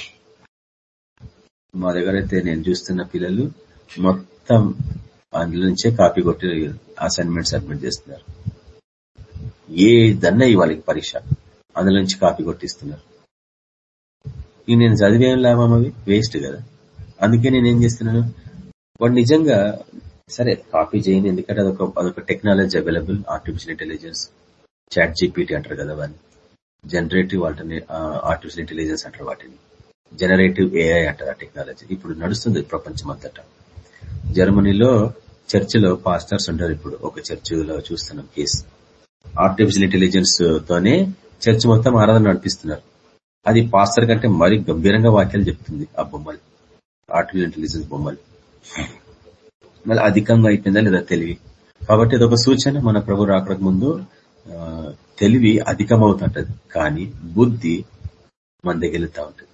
మా దగ్గర అయితే నేను చూస్తున్న పిల్లలు మొత్తం అందులో నుంచే కాపీ కొట్టి అసైన్మెంట్ సబ్మిట్ చేస్తున్నారు. ఏ దన్న వాళ్ళకి పరీక్ష? అందులో నుంచి కాపీ కొట్టిస్తున్నారు. ఇవి నేను చదివేం లాభం అవి? వేస్ట్ కదా. అందుకే నేను ఏం చేస్తున్నాను? వాడు నిజంగా సరే కాపీ చేయను ఎందుకంటే అదొక అదొక technology available artificial intelligence ChatGPT అంటారు కదా వాడిని. జనరేటివ్ ఆర్టిఫిషియల్ ఇంటెలిజెన్స్ అంటారు వాటిని. జనరేటివ్ ఏఐ అంటారు ఆ టెక్నాలజీ ఇప్పుడు నడుస్తుంది ప్రపంచం అంతటా జర్మనీలో చర్చిలో పాస్టర్స్ ఉంటారు ఇప్పుడు. ఒక చర్చిలో చూస్తున్నాం కేసు ఆర్టిఫిషియల్ ఇంటెలిజెన్స్ తోనే చర్చ్ మొత్తం ఆరాధన నడిపిస్తున్నారు. అది పాస్టర్ కంటే మరీ గంభీరంగా వాక్యాలు చెప్తుంది ఆ బొమ్మలు. ఆర్టిఫిషియల్ ఇంటెలిజెన్స్ బొమ్మలు. మళ్ళీ అధికంగా అయిపోయిందా లేదా తెలివి? కాబట్టి అదొక సూచన. మన ప్రభు రాకడానికి ముందు తెలివి అధికమవుతుంటది. కానీ బుద్ధి మన దగ్గర ఉంటుంది.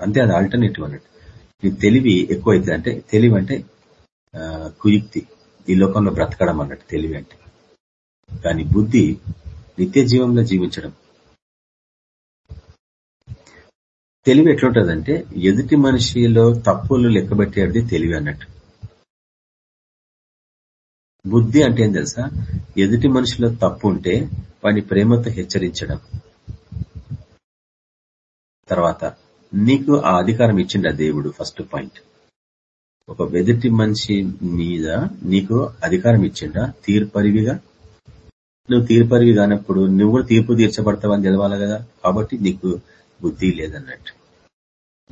అంతే అది ఆల్టర్నేటివ్ అన్నట్టు. నీ తెలివి ఎక్కువ అవుతుంది అంటే తెలివి అంటే కుయుక్తి. ఈ లోకంలో బ్రతకడం అన్నట్టు తెలివి అంటే. కానీ బుద్ధి నిత్య జీవంలో జీవించడం. తెలివి ఎట్లుంటదంటే ఎదుటి మనిషిలో తప్పులు లెక్కబెట్టేది తెలివి అన్నట్టు. బుద్ధి అంటే ఏం తెలుసా? ఎదుటి మనిషిలో తప్పు ఉంటే వాడిని ప్రేమతో హెచ్చరించడం. తర్వాత నీకు ఆ అధికారం ఇచ్చిండ దేవుడు ఫస్ట్ పాయింట్ ఒక ఎదుటి మనిషి మీద నీకు అధికారం ఇచ్చిండ? తీర్పరివిగా నువ్వు తీర్పరివి కానప్పుడు నువ్వు కూడా తీర్పు తీర్చబడతావని తెలవాలి కదా? కాబట్టి నీకు బుద్ధి లేదన్నట్టు.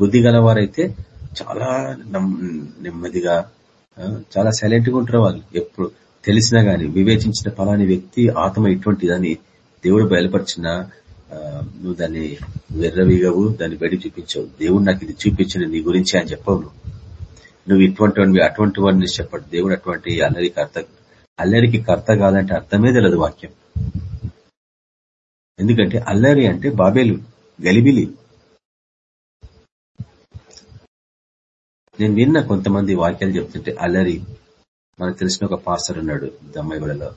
బుద్ధి గలవారైతే చాలా నెమ్మదిగా చాలా సైలెంట్గా ఉంటారు వాళ్ళు. ఎప్పుడు తెలిసినా గాని వివేచించిన ఫలాని వ్యక్తి ఆత్మ ఇటువంటిదని దేవుడు బయలుపరిచిన నువ్వు దాన్ని వెర్రవీగవు దాన్ని బయట చూపించవు. దేవుడు నాకు ఇది చూపించిన నీ గురించి అని చెప్పవు నువ్వు. ఇటువంటి అటువంటి వాడిని చెప్పడు. దేవుడు అటువంటి అల్లరి కర్త అల్లరికి కర్త కాదంటే అర్థమే తెలియదు వాక్యం. ఎందుకంటే అల్లరి అంటే బాబేలు గలిబిలి. నేను విన్న కొంతమంది వాక్యాలు చెప్తుంటే అల్లరి. మనకు తెలిసిన ఒక పాస్టర్ ఉన్నాడు దమ్మాయిగూడలో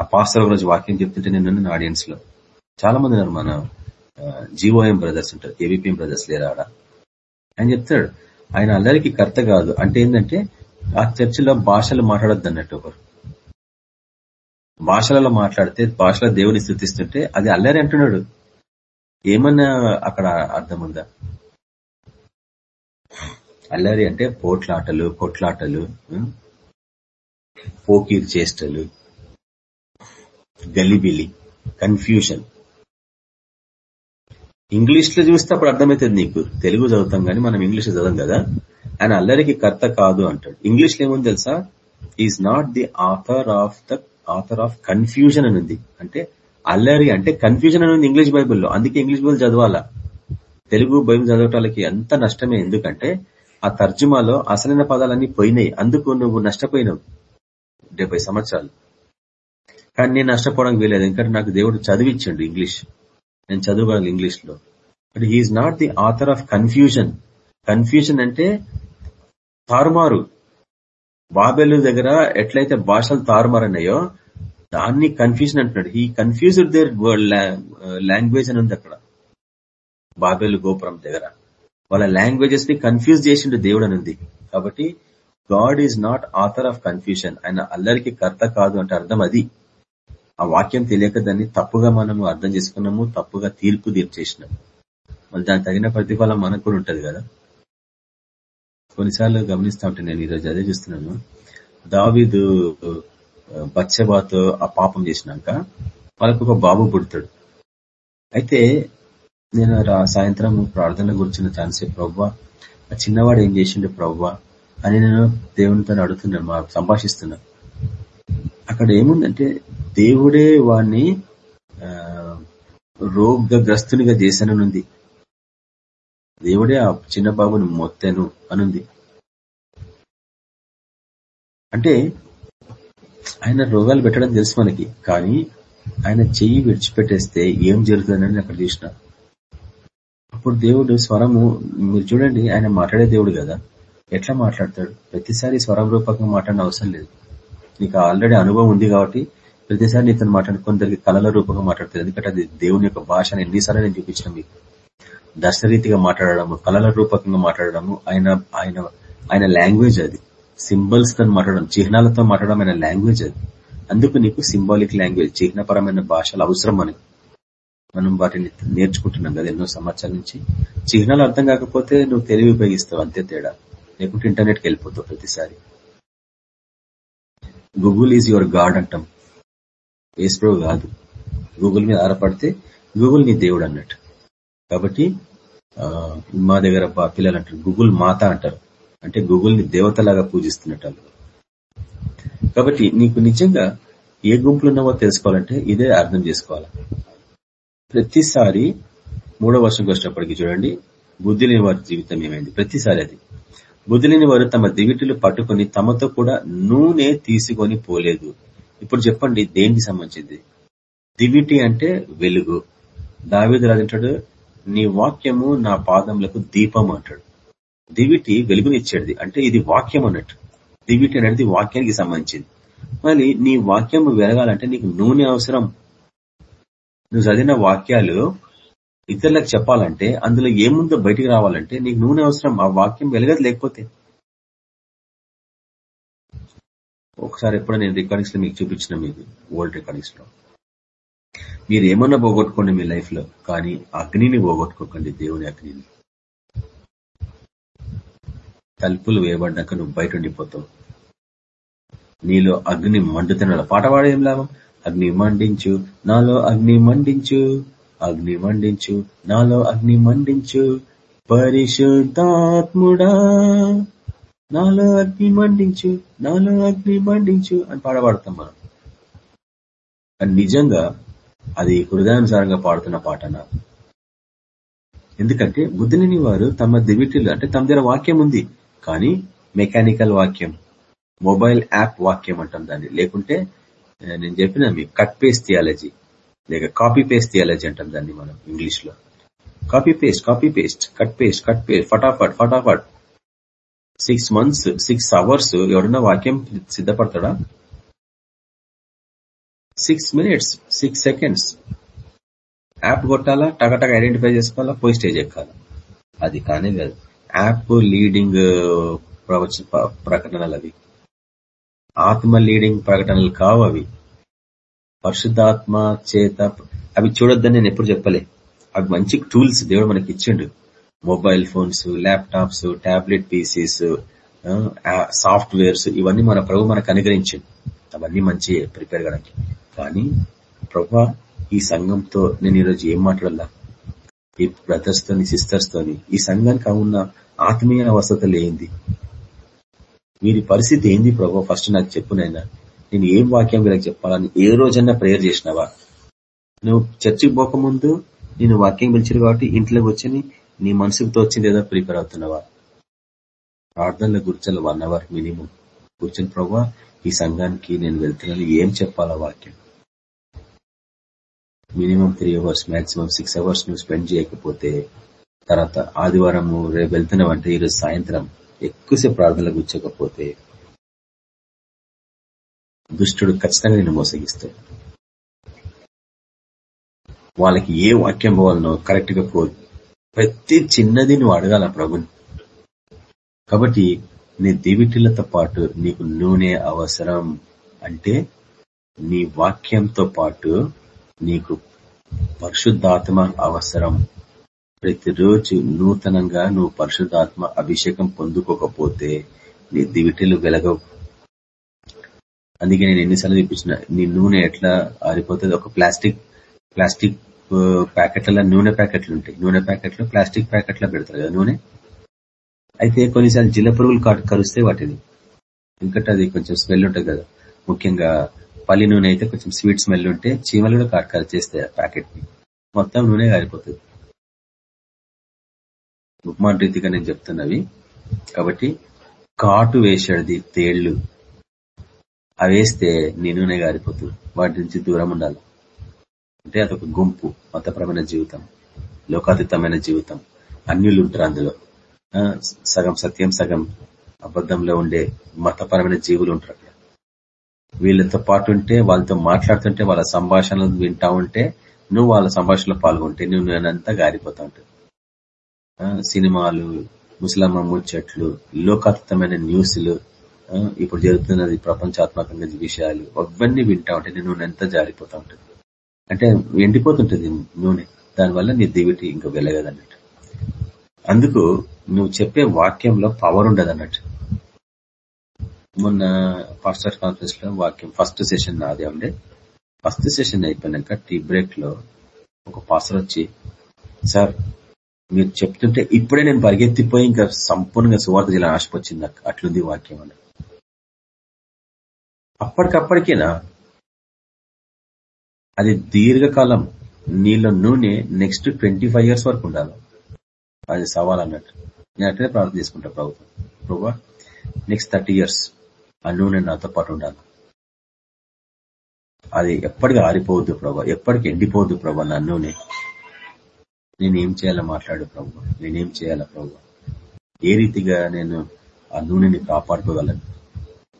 ఆ పాస్టర్ ఒక రోజు వాక్యం చెప్తుంటే నేను ఆడియన్స్లో చాలా మంది ఉన్నారు మన జీవోఎం బ్రదర్స్ ఉంటారు ఏబిపిఎం బ్రదర్స్ లేరా ఆడ? ఆయన చెప్తాడు ఆయన అల్లరికి కర్త కాదు. అంటే ఏంటంటే ఆ చర్చిలో భాషలు మాట్లాడద్దు అన్నట్టు ఒకరు. భాషలలో మాట్లాడితే భాషలో దేవుని స్థుతిస్తుంటే అది అల్లరి అంటున్నాడు. ఏమన్నా అక్కడ అర్థం ఉందా? అల్లరి అంటే పోట్లాటలు కొట్లాటలు పోకీర్ చేష్టలు గలిబిలి కన్ఫ్యూషన్ ఇంగ్లీష్లో చూస్తే అప్పుడు అర్థమవుతుంది నీకు. తెలుగు చదువుతాం కానీ మనం ఇంగ్లీష్ చదవం కదా. ఆయన అల్లరికి కర్త కాదు అంటాడు. ఇంగ్లీష్లో ఏముంది తెలుసా? Is not the author of the author of confusion అని ఉంది. అంటే అల్లరి అంటే కన్ఫ్యూజన్ అని ఉంది ఇంగ్లీష్ బైబుల్లో. అందుకే ఇంగ్లీష్ బైబుల్ చదవాలా? తెలుగు బైబుల్ చదవటాలకి ఎంత నష్టమే. ఎందుకంటే ఆ తర్జుమాలో అసలైన పదాలన్నీ పోయినాయి. అందుకు నువ్వు నష్టపోయినావు. డెబ్బై సంవత్సరాలు. కానీ నేను నష్టపోవడానికి వీలేదు ఎందుకంటే నాకు దేవుడు చదివించండు ఇంగ్లీష్. నేను చదువుకోవాలి ఇంగ్లీష్లో but he is not the author of confusion confusion అంటే తారుమారు. బాబెలు దగ్గర ఎట్లయితే భాషలు తారుమారన్నాయో దాన్ని కన్ఫ్యూజన్ అంటున్నాడు. ఈ కన్ఫ్యూజ్డ్ దేర్ లాంగ్వేజ్ అని ఉంది అక్కడ. బాబెలు గోపురం దగ్గర. వాళ్ళ లాంగ్వేజెస్ని కన్ఫ్యూజ్ చేసిండు దేవుడు అని ఉంది కాబట్టి God is not author of confusion ఆయన అల్లరికి కర్త కాదు అంటే అర్థం అది. ఆ వాక్యం తెలియక దాన్ని తప్పుగా మనము అర్థం చేసుకున్నాము తప్పుగా తీర్పు తీర్చేసినాం మళ్ళీ దానికి తగిన ప్రతిఫలం మనకు కూడా ఉంటుంది కదా. కొన్నిసార్లు గమనిస్తా ఉంటే నేను ఈరోజు అదే చూస్తున్నాను. దావీదు బచ్చబాతో ఆ పాపం చేసినాక వాళ్ళకు ఒక బాబు పుడతాడు. అయితే నేను సాయంత్రం ప్రార్థన గురించిన ఛాన్సే ప్రవ్వా. ఆ చిన్నవాడు ఏం చేసిండు ప్రవ్వా? అని నేను దేవునితో అడుగుతున్నాను మా సంభాషిస్తున్నా. అక్కడ ఏముందంటే దేవుడే వాడిని రోగగ్రస్తునిగా చేశాననుంది. దేవుడే ఆ చిన్న బాబుని మొత్తెను అనుంది. అంటే ఆయన రోగాలు పెట్టడం తెలుసు మనకి కానీ ఆయన చెయ్యి విడిచిపెట్టేస్తే ఏం జరుగుతుందని అక్కడ చూసిన. అప్పుడు దేవుడు స్వరము మీరు చూడండి ఆయన మాట్లాడే దేవుడు కదా. ఎట్లా మాట్లాడతాడు? ప్రతిసారి స్వరం రూపకంగా మాట్లాడిన అవసరం లేదు. నీకు ఆల్రెడీ అనుభవం ఉంది కాబట్టి ప్రతిసారి నీతో మాట్లాడి కొందరికి కళల రూపంగా మాట్లాడతారు. ఎందుకంటే అది దేవుని యొక్క భాష ఎన్నిసార్లు నేను చూపించిన మీకు. దర్శరీతిగా మాట్లాడడము కళల రూపకంగా మాట్లాడడము ఆయన ఆయన ఆయన లాంగ్వేజ్ అది. సింబల్స్తో మాట్లాడడం చిహ్నాలతో మాట్లాడడం ఆయన లాంగ్వేజ్ అది. అందుకు నీకు సింబాలిక్ లాంగ్వేజ్ చిహ్నపరమైన భాషలు అవసరం అని. మనం వాటిని నేర్చుకుంటున్నాం కదా ఎన్నో సంవత్సరాల నుంచి. చిహ్నాలు అర్థం కాకపోతే నువ్వు తెలివి ఉపయోగిస్తావు అంతే తేడా. లేకుంటే ఇంటర్నెట్కి వెళ్ళిపోతావు ప్రతిసారి. గూగుల్ ఈజ్ యువర్ గాడ్ అంటాం. ఏస్ప్రో కాదు. గూగుల్ మీద ఆధారపడితే గూగుల్ నీ దేవుడు అన్నట్టు. కాబట్టి మా దగ్గర పిల్లలు అంటారు గూగుల్ మాత అంటారు. అంటే గూగుల్ని దేవతలాగా పూజిస్తున్నట్టు కాబట్టి నీకు నిజంగా ఏ గుంపులు ఉన్నావో తెలుసుకోవాలంటే ఇదే అర్థం చేసుకోవాలి. ప్రతిసారి మూడో వర్షంకి వచ్చినప్పటికీ చూడండి బుద్ధి లేని వారి జీవితం ఏమైంది? ప్రతిసారి అది. బుద్ధి లేని వారు తమ దివిటిలు పట్టుకుని తమతో కూడా నూనె తీసుకొని పోలేదు. ఇప్పుడు చెప్పండి దేనికి సంబంధించింది? దివిటి అంటే వెలుగు. దావేది రాజంటాడు నీ వాక్యము నా పాదములకు దీపం అంటాడు. దివిటి వెలుగునిచ్చేది అంటే ఇది వాక్యం అన్నట్టు. దివిటి అనేది వాక్యానికి సంబంధించింది. మళ్ళీ నీ వాక్యం వెలగాలంటే నీకు నూనె అవసరం. నువ్వు చదివిన వాక్యాలు ఇతరులకు చెప్పాలంటే అందులో ఏముందో బయటికి రావాలంటే నీకు నూనె అవసరం ఆ వాక్యం వెలగదు లేకపోతే. ఒకసారి ఎప్పుడో నేను రికార్డింగ్స్లో మీకు చూపించిన మీకు ఓల్డ్ రికార్డింగ్స్లో. మీరు ఏమన్నా పోగొట్టుకోండి మీ లైఫ్లో కానీ అగ్నిని పోగొట్టుకోకండి దేవుని అగ్నిని. తలుపులు వేయబడ్డాక నువ్వు బయట ఉండిపోతావు. నీలో అగ్ని మండుతున్నాడు పాట పాడేం లాభం? అగ్ని మండించు నాలో అగ్ని మండించు అగ్ని మండించు నాలో అగ్ని మండించు. పరిశుద్ధాత్ముడా నాలో అగ్ని మండించు నాలో అగ్ని మండించు అని పాడబడతాం మనం. అని నిజంగా అది హృదయానుసారంగా పాడుతున్న పాటన? ఎందుకంటే బుద్ధిని వారు తమ దివిటిలు అంటే తమ దగ్గర వాక్యం ఉంది కానీ మెకానికల్ వాక్యం మొబైల్ యాప్ వాక్యం అంటాం దాన్ని. లేకుంటే Eh, నేను చెప్పిన మీ కట్ పేస్ట్ థియాలజీ లేక కాపీ పేస్ట్ థియాలజీ అంటాం దాన్ని మనం ఇంగ్లీష్లో copy paste copy paste cut paste cut paste ఫటాఫట్ ఫటాఫట్. సిక్స్ మంత్స్ సిక్స్ అవర్స్ ఎవడన్నా వాక్యం సిద్ధపడతాడా? Six minutes six seconds app కొట్టాలా? టగటగా ఐడెంటిఫై చేసుకోవాలా? పోయి స్టేజ్ ఎక్కాలా? అది కానీ కాదు. యాప్ లీడింగ్ uh, ప్రవచ ప్రకటనలు అవి. ఆత్మ లీడింగ్ ప్రకటనలు కావు అవి. పరిశుద్ధాత్మ చేత అవి చూడొద్దని నేను ఎప్పుడు చెప్పలే. అవి మంచి టూల్స్ దేవుడు మనకి ఇచ్చిండు. Mobile phones laptops tablet PCs softwares ఇవన్నీ మన ప్రభు మనకు అనుగ్రహించింది అవన్నీ మంచి ప్రిపేర్ కావడానికి. కానీ ప్రభా ఈ సంఘంతో నేను ఈరోజు ఏం మాట్లాడాలా? ఈ బ్రదర్స్ తోని సిస్టర్స్ తోని ఈ సంఘానికి ఉన్న ఆత్మీయ అవసరతలు ఏంది? వీరి పరిస్థితి ఏంది ప్రభావ ఫస్ట్ నాకు చెప్పునైనా నేను ఏం వాక్యం వీళ్ళకి చెప్పాలని ఏ రోజన్నా ప్రేయర్ చేసినావా? నువ్వు చర్చికి పోకముందు నేను వాక్యం పిలిచారు కాబట్టి ఇంట్లోకి వచ్చి నీ మనసుకు తోచింది ఏదో ప్రిపేర్ అవుతున్నావా? ప్రార్థనలో కూర్చొని వన్ అవర్ మినిమం కూర్చొని ప్రభావ ఈ సంఘానికి నేను వెళ్తున్నాను. ఏం చెప్పాలా వాక్యం? Minimum three hours maximum six hours నువ్వు స్పెండ్ చేయకపోతే తర్వాత ఆదివారం రేపు వెళ్తున్నావంటే ఈరోజు సాయంత్రం ఎక్కువసేపు ప్రార్థనలు కూర్చోకపోతే దుష్టుడు ఖచ్చితంగా నేను మోసగిస్తాడు. వాళ్ళకి ఏ వాక్యం పోవాలనో కరెక్ట్గా పోదు ప్రతి చిన్నది నువ్వు అడగాల ప్రభుని. కాబట్టి నీ దివిటిలతో పాటు నీకు నూనె అవసరం అంటే నీ వాక్యంతో పాటు నీకు పరిశుద్ధాత్మ అవసరం. ప్రతిరోజు నూతనంగా నువ్వు పరిశుద్ధాత్మ అభిషేకం పొందుకోకపోతే నీ దివిటీలు వెలగవు. అందుకే నేను ఎన్నిసార్లు చూపించిన నీ నూనె ఎట్లా ఆరిపోతుంది? ఒక ప్లాస్టిక్ ప్లాస్టిక్ ప్యాకెట్ల నూనె ప్యాకెట్లు ఉంటాయి. నూనె ప్యాకెట్లు ప్లాస్టిక్ ప్యాకెట్లో పెడతారు కదా నూనె? అయితే కొన్నిసార్లు జిల్ల పురుగులు కరుస్తాయి వాటిని. ఎందుకంటే అది కొంచెం స్మెల్ ఉంటుంది కదా. ముఖ్యంగా పల్లి నూనె అయితే కొంచెం స్వీట్ స్మెల్ ఉంటే చీమలు కూడా కాటు చేస్తాయి ఆ ప్యాకెట్ మొత్తం నూనె కారిపోతుంది ఉపమాన రీతిగా నేను చెప్తున్నవి. కాబట్టి కాటు వేసేది తేళ్ళు. అవి వేస్తే నేనునే నూనె గారిపోతుంది. వాటి నుంచి దూరం ఉండాలి. అంటే అదొక గుంపు మతపరమైన జీవితం లోకాతీతమైన జీవితం. అన్యులు ఉంటారు అందులో. సగం సత్యం సగం అబద్ధంలో ఉండే మతపరమైన జీవులు ఉంటారు అక్కడ. వీళ్ళతో పాటు ఉంటే వాళ్ళతో మాట్లాడుతుంటే వాళ్ళ సంభాషణలు వింటా ఉంటే నువ్వు వాళ్ళ సంభాషణలో పాల్గొంటే నువ్వు నేనంతా గారిపోతా ఉంటుంది. సినిమాలు ముసలమ్మ ముచ్చట్లు లోకాతీతమైన న్యూస్లు ఇప్పుడు జరుగుతున్నది ప్రపంచాత్మకంగా విషయాలు అవన్నీ వింటా ఉంటే నేను ఎంత జారిపోతా ఉంటుంది. అంటే ఎండిపోతుంటది నూనె. దానివల్ల నీ దివిటి ఇంకా వెలగదన్నట్టు. అందుకు నువ్వు చెప్పే వాక్యంలో పవర్ ఉండదు అన్నట్టు మొన్న పాస్టర్ కాన్ఫరెన్స్లో వాక్యం ఫస్ట్ సెషన్ నాదే ఉండే ఫస్ట్ సెషన్ అయిపోయినాక టీ బ్రేక్లో ఒక పాస్టర్ వచ్చి సార్ మీరు చెప్తుంటే ఇప్పుడే నేను పరిగెత్తిపోయి ఇంకా సంపూర్ణంగా సువార్త జిల్లా ఆశపచ్చింది నాకు అట్లుంది వాక్యం అని. అప్పటికప్పటికేనా? అది దీర్ఘకాలం నీళ్ళ నూనె నెక్స్ట్ ట్వంటీ ఇయర్స్ వరకు ఉండాలి. అది సవాల్ అన్నట్టు నేను అట్లనే ప్రార్థన చేసుకుంటా ప్రభుత్వం. ప్రభా నెక్స్ట్ థర్టీ ఇయర్స్ ఆ నూనె నాతో పాటు ఉండాలి. అది ఎప్పటికీ ఆరిపోవద్దు ప్రభా. ఎప్పటికి ఎండిపోవద్దు ప్రభా నా నూనె. నేనేం చేయాలో మాట్లాడు ప్రభు. నేనేం చేయాలా ప్రభు? ఏ రీతిగా నేను ఆ నూనెని కాపాడుకోగలను?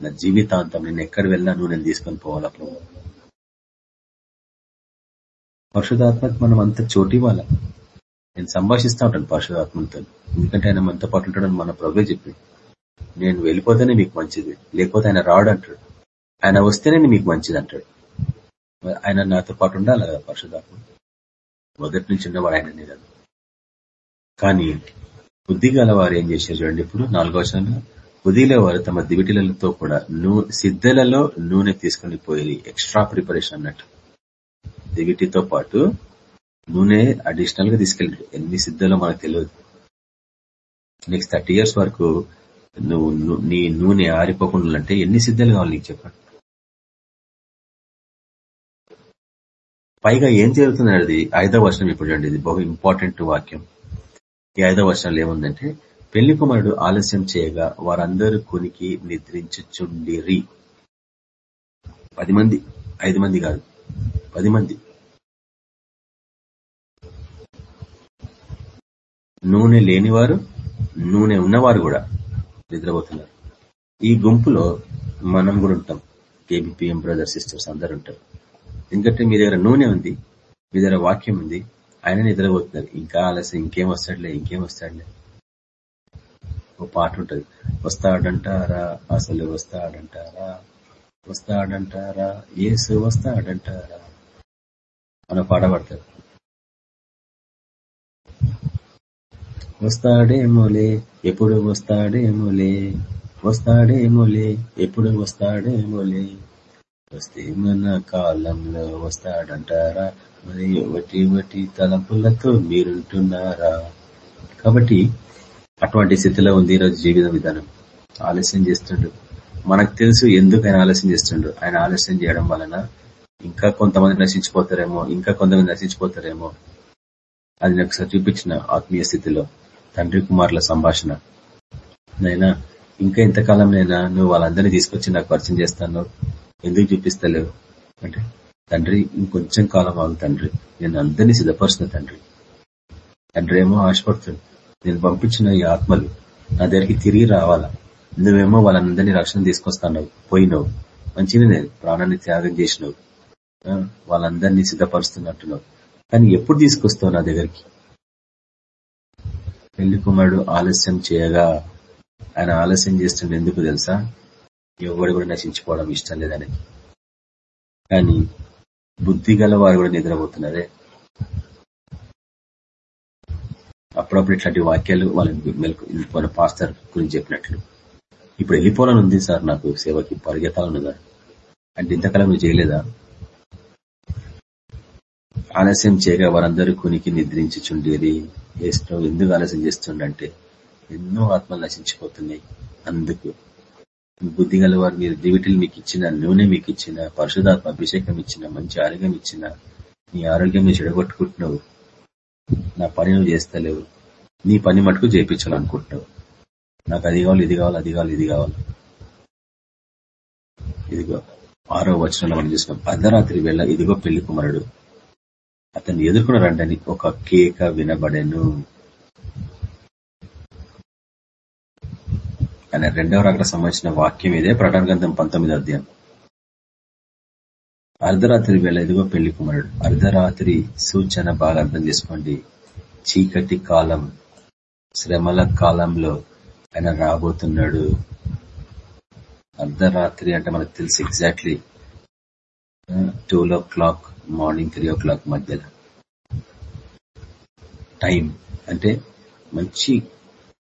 నా జీవితాంతం నేను ఎక్కడ వెళ్ళినా నూనెని తీసుకొని పోవాలా ప్రభు? పరిశుధాత్మకు మనం అంత చోటు నేను సంభాషిస్తూ ఉంటాను పరిశుధాత్మతో ఎందుకంటే ఆయన మనతో పాటు ఉంటాడని మన ప్రభు చెప్పి. నేను వెళ్ళిపోతేనే మీకు మంచిది. లేకపోతే ఆయన రాడు అంటాడు ఆయన వస్తేనే మీకు మంచిది అంటాడు. ఆయన నాతో పాటు ఉండాలి కదా పరిశుధాత్మ మొదటి నుంచి ఉన్నవాడు ఆయన కదా. కానీ బుద్ధి గల వారు ఏం చేశారు చూడండి ఇప్పుడు నాలుగో వచనంలో బుద్ధిలో వారు తమ దివిటిలతో కూడా నూ సిద్ధలలో నూనె తీసుకుని పోయి ఎక్స్ట్రా ప్రిపరేషన్ అన్నట్టు. దివిటితో పాటు నూనె అడిషనల్గా తీసుకెళ్ళాడు. ఎన్ని సిద్ధలో మనకు తెలియదు. నెక్స్ట్ థర్టీ ఇయర్స్ వరకు నువ్వు నీ నూనె ఆరిపోకుండా అంటే ఎన్ని సిద్ధాలు కావాలి నీకు చెప్పండి. పైగా ఏం జరుగుతుంది అనేది ఐదో వర్షం ఇప్పుడు చూడండి ఇది బహు ఇంపార్టెంట్ వాక్యం. ఈ ఐదో వర్షంలో ఏముందంటే పెళ్ళి కుమారుడు ఆలస్యం చేయగా వారందరూ కొనికి నిద్రించుచుండిరి. పది మంది ఐదు మంది కాదు పది మంది. నూనె లేనివారు నూనె ఉన్నవారు కూడా నిద్రపోతున్నారు. ఈ గుంపులో మనం కూడా ఉంటాం. కేబిపిఎం బ్రదర్ సిస్టర్స్ అందరు ఉంటారు. ఎందుకంటే మీ దగ్గర నూనె ఉంది మీ దగ్గర వాక్యం ఉంది ఆయన నిద్రపోతున్నారు. ఇంకా ఆలస్యం ఇంకేం వస్తాడులే ఇంకేం వస్తాడులే. ఓ పాట ఉంటది వస్తాడంటారా అసలు వస్తాడంటారా? వస్తాడంటారా ఏసు వస్తాడంటారా? అని పాట పడతారు వస్తాడేమోలే ఎప్పుడు వస్తాడేమోలే వస్తాడేమోలే ఎప్పుడు వస్తాడేమోలే. వస్తే మన కాలంలో వస్తాడంటారా? మరి ఒకటి ఒకటి తలపులతో మీరుంటున్నారా? కాబట్టి అటువంటి స్థితిలో ఉంది ఈరోజు జీవిత విధానం. ఆలస్యం చేస్తుండ్రు మనకు తెలుసు ఎందుకు ఆయన ఆలస్యం చేస్తుండ్రు ఆయన ఆలస్యం చేయడం వలన ఇంకా కొంతమంది నశించిపోతారేమో ఇంకా కొంతమంది నశించిపోతారేమో. అది నాకు చూపించిన ఆత్మీయ స్థితిలో తండ్రి కుమారుల సంభాషణ. నైనా ఇంకా ఎంతకాలం నైనా నువ్వు వాళ్ళందరినీ తీసుకొచ్చి నాకు పరిచయం చేస్తాను? ఎందుకు చూపిస్తలేవు అంటే తండ్రి ఇంకొంచెం కాలం ఆగు తండ్రి. నేను అందరినీ సిద్ధపరుస్తున్న తండ్రి. తండ్రి ఏమో ఆశపడుతుంది. నేను పంపించిన ఈ ఆత్మలు నా దగ్గరికి తిరిగి రావాలా? నువ్వేమో వాళ్ళందరినీ రక్షణ తీసుకొస్తావు పోయినావు. మంచిగానే ప్రాణాన్ని త్యాగం చేసినావు. వాళ్ళందరినీ సిద్ధపరుస్తున్నట్టున్నావు. కానీ ఎప్పుడు తీసుకొస్తావు నా దగ్గరికి? పెళ్ళి కుమారుడు ఆలస్యం చేయగా ఆయన ఆలస్యం చేస్తుండే ఎందుకు తెలుసా? ఎవరు కూడా నశించుకోవడం ఇష్టం లేదని. కానీ బుద్ధి గల వారు కూడా నిద్రపోతున్నారే? అప్పుడప్పుడు ఇట్లాంటి వాక్యాలు వాళ్ళని మెలకు వాళ్ళ పాస్టర్ గురించి చెప్పినట్లు. ఇప్పుడు వెళ్ళిపోవాలని ఉంది సార్ నాకు సేవకి పరిగెత్తాలన్నదా అంటే ఇంతకాలం నువ్వు చేయలేదా? ఆలస్యం చేయగా వారందరూ కునికి నిద్రించుచుండేది. ఏష్టం ఎందుకు ఆలస్యం చేస్తుండంటే ఎన్నో ఆత్మలు నశించిపోతున్నాయి. అందుకు బుద్ధి గల వారు మీరు దివిటిలు మీకు ఇచ్చిన నూనె మీకు ఇచ్చిన పరిశుధాత్మ అభిషేకం ఇచ్చిన మంచి ఆరోగ్యం ఇచ్చిన నీ ఆరోగ్యం మీరు చెడగొట్టుకుంటున్నావు. నా పని నువ్వు చేస్తలేవు. నీ పని మటుకు చేయించాలనుకుంటున్నావు నాకు అది కావాలి ఇది కావాలి అది కావాలి ఇది కావాలి. ఇదిగో ఆరో వచనంలో మనం చూసుకున్నాం అర్ధరాత్రి వేళ ఇదిగో పెళ్ళి కుమారుడు. అతన్ని ఎదుర్కొన రండని ఒక కేక వినబడెను. అనే రెండవ రాకడ సంబంధించిన వాక్యం ఇదే. ప్రకటన గ్రంథం పంతొమ్మిది అధ్యాయం. అర్ధరాత్రి వేళ ఇదిగో పెళ్ళి కుమారుడు. అర్ధరాత్రి సూచన బాగా అర్థం చేసుకోండి. చీకటి కాలం శ్రమల కాలంలో ఆయన రాబోతున్నాడు. అర్ధరాత్రి అంటే మనకు తెలుసు exactly two o'clock morning three o'clock మధ్యలో. టైం అంటే మంచి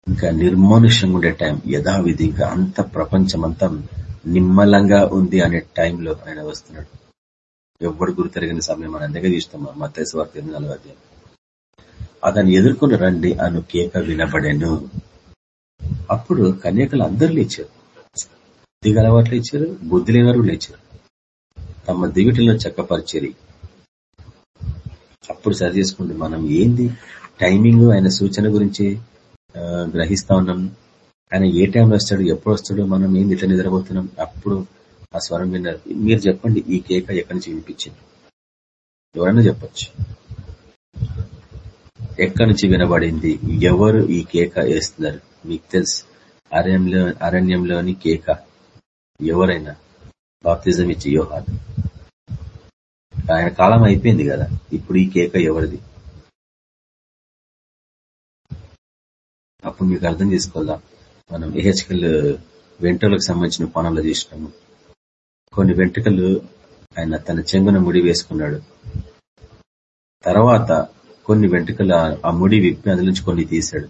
ఇంకా నిర్మానుష్యంగా ఉండే టైం యథావిధి ఇంకా అంత ప్రపంచం అంతా నిమ్మలంగా ఉంది అనే టైంలో ఆయన వస్తున్నాడు. ఎవరు గురితెరగని సమయం మనం దగ్గర చూస్తాం మా వార్త ఎనిమిది నాలుగు అధ్యాయం. అతన్ని ఎదుర్కొని రండి అను కేక వినబడేను. అప్పుడు కన్యకలు అందరూ లేచారు. దిగలవాట్లు ఇచ్చారు బుద్ధి లేనారు లేచారు. తమ దివిటిలో చక్కపరిచేరి. అప్పుడు సరి చేసుకోండి మనం ఏంది? టైమింగ్ ఆయన సూచన గురించి గ్రహిస్తా ఉన్నాం. ఆయన ఏ టైంలో వస్తాడు ఎప్పుడు వస్తాడు మనం ఏం ఇట్లా నిద్రపోతున్నాం అప్పుడు ఆ స్వరం విన్నారు మీరు చెప్పండి ఈ కేక ఎక్కడి నుంచి వినిపించింది? ఎవరైనా చెప్పచ్చు. ఎక్కడి నుంచి వినబడింది? ఎవరు ఈ కేక వేస్తున్నారు? మీకు తెలుసు అరణ్యంలో అరణ్యంలోని కేక. ఎవరైనా బాప్తిజం ఇచ్చి యోహాన్. ఆయన కాలం అయిపోయింది కదా ఇప్పుడు ఈ కేక ఎవరిది? అప్పుడు మీకు అర్థం చేసుకోవాలా? మనం ఏహెచ్కల్ వెంట్రులకు సంబంధించిన పనులు చేసినాము. కొన్ని వెంట్రుకలు ఆయన తన చెంగున ముడి వేసుకున్నాడు. తర్వాత కొన్ని వెంట్రుకలు ఆ ముడి విప్పి అందులో నుంచి కొన్ని తీశాడు.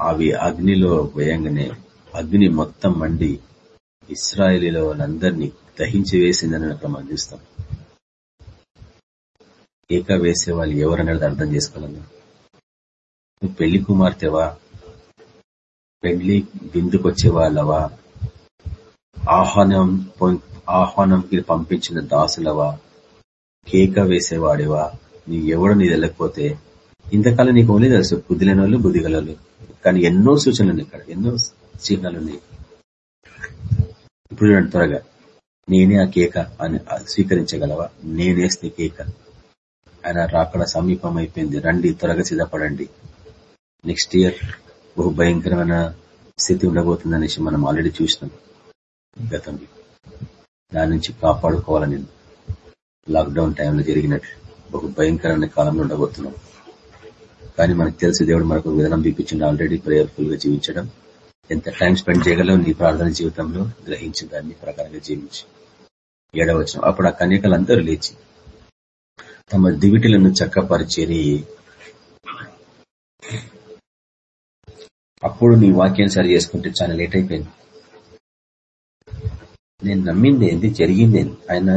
అవి అగ్నిలో వేయంగానే అగ్ని మొత్తం మండి ఇస్రాయలీలో వాళ్ళందరినీ దహించి వేసిందని అక్కడ మనం చూస్తాం. ఏకా వేసే వాళ్ళు ఎవరనేది అర్థం చేసుకోవాలన్నా? నువ్వు పెళ్ళి కుమార్తెవా? పెళ్ళి విందుకొచ్చే వాళ్ళవా ఆహ్వానం ఆహ్వానంకి పంపించిన దాసులవా? కేక వేసేవాడివా? నీ ఎవడు నీ వెళ్ళకపోతే? ఇంతకాలం నీకు ఓన్లీ తెలుసు బుద్ధి లేని వాళ్ళు బుద్ధి కానీ ఎన్నో సూచనలు ఇక్కడ ఎన్నో చిహ్నాలు ఉన్నాయి. ఇప్పుడు చూడండి త్వరగా. నేనే ఆ కేక అని స్వీకరించగలవా? నేనేస్తే కేక. ఆయన రాకడ సమీపం అయిపోయింది రండి త్వరగా సిద్ధపడండి. నెక్స్ట్ ఇయర్ బహు భయంకరమైన స్థితి ఉండబోతుందనేసి మనం ఆల్రెడీ చూసినాం. గతంలో. దాని నుంచి కాపాడుకోవాలని లాక్డౌన్ టైంలో జరిగినట్లు బహు భయంకరమైన కాలంలో ఉండబోతున్నాం. కానీ మనకు తెలిసి దేవుడు మనకు విధానం చూపించింది ఆల్రెడీ ప్రేయర్ఫుల్గా జీవించడం ఎంత టైం స్పెండ్ చేయగలవు నీ ప్రార్థన జీవితంలో గ్రహించి దాన్ని ప్రకారంగా జీవించి. ఏడవచనం. అప్పుడు ఆ కన్యకలందరూ లేచి తమ దివిటిలను చక్కపరిచేరి అప్పుడు నీ వాక్యం సరి చేసుకుంటే చాలా లేట్ అయిపోయింది. నేను నమ్మింది ఏంది? జరిగింది ఆయన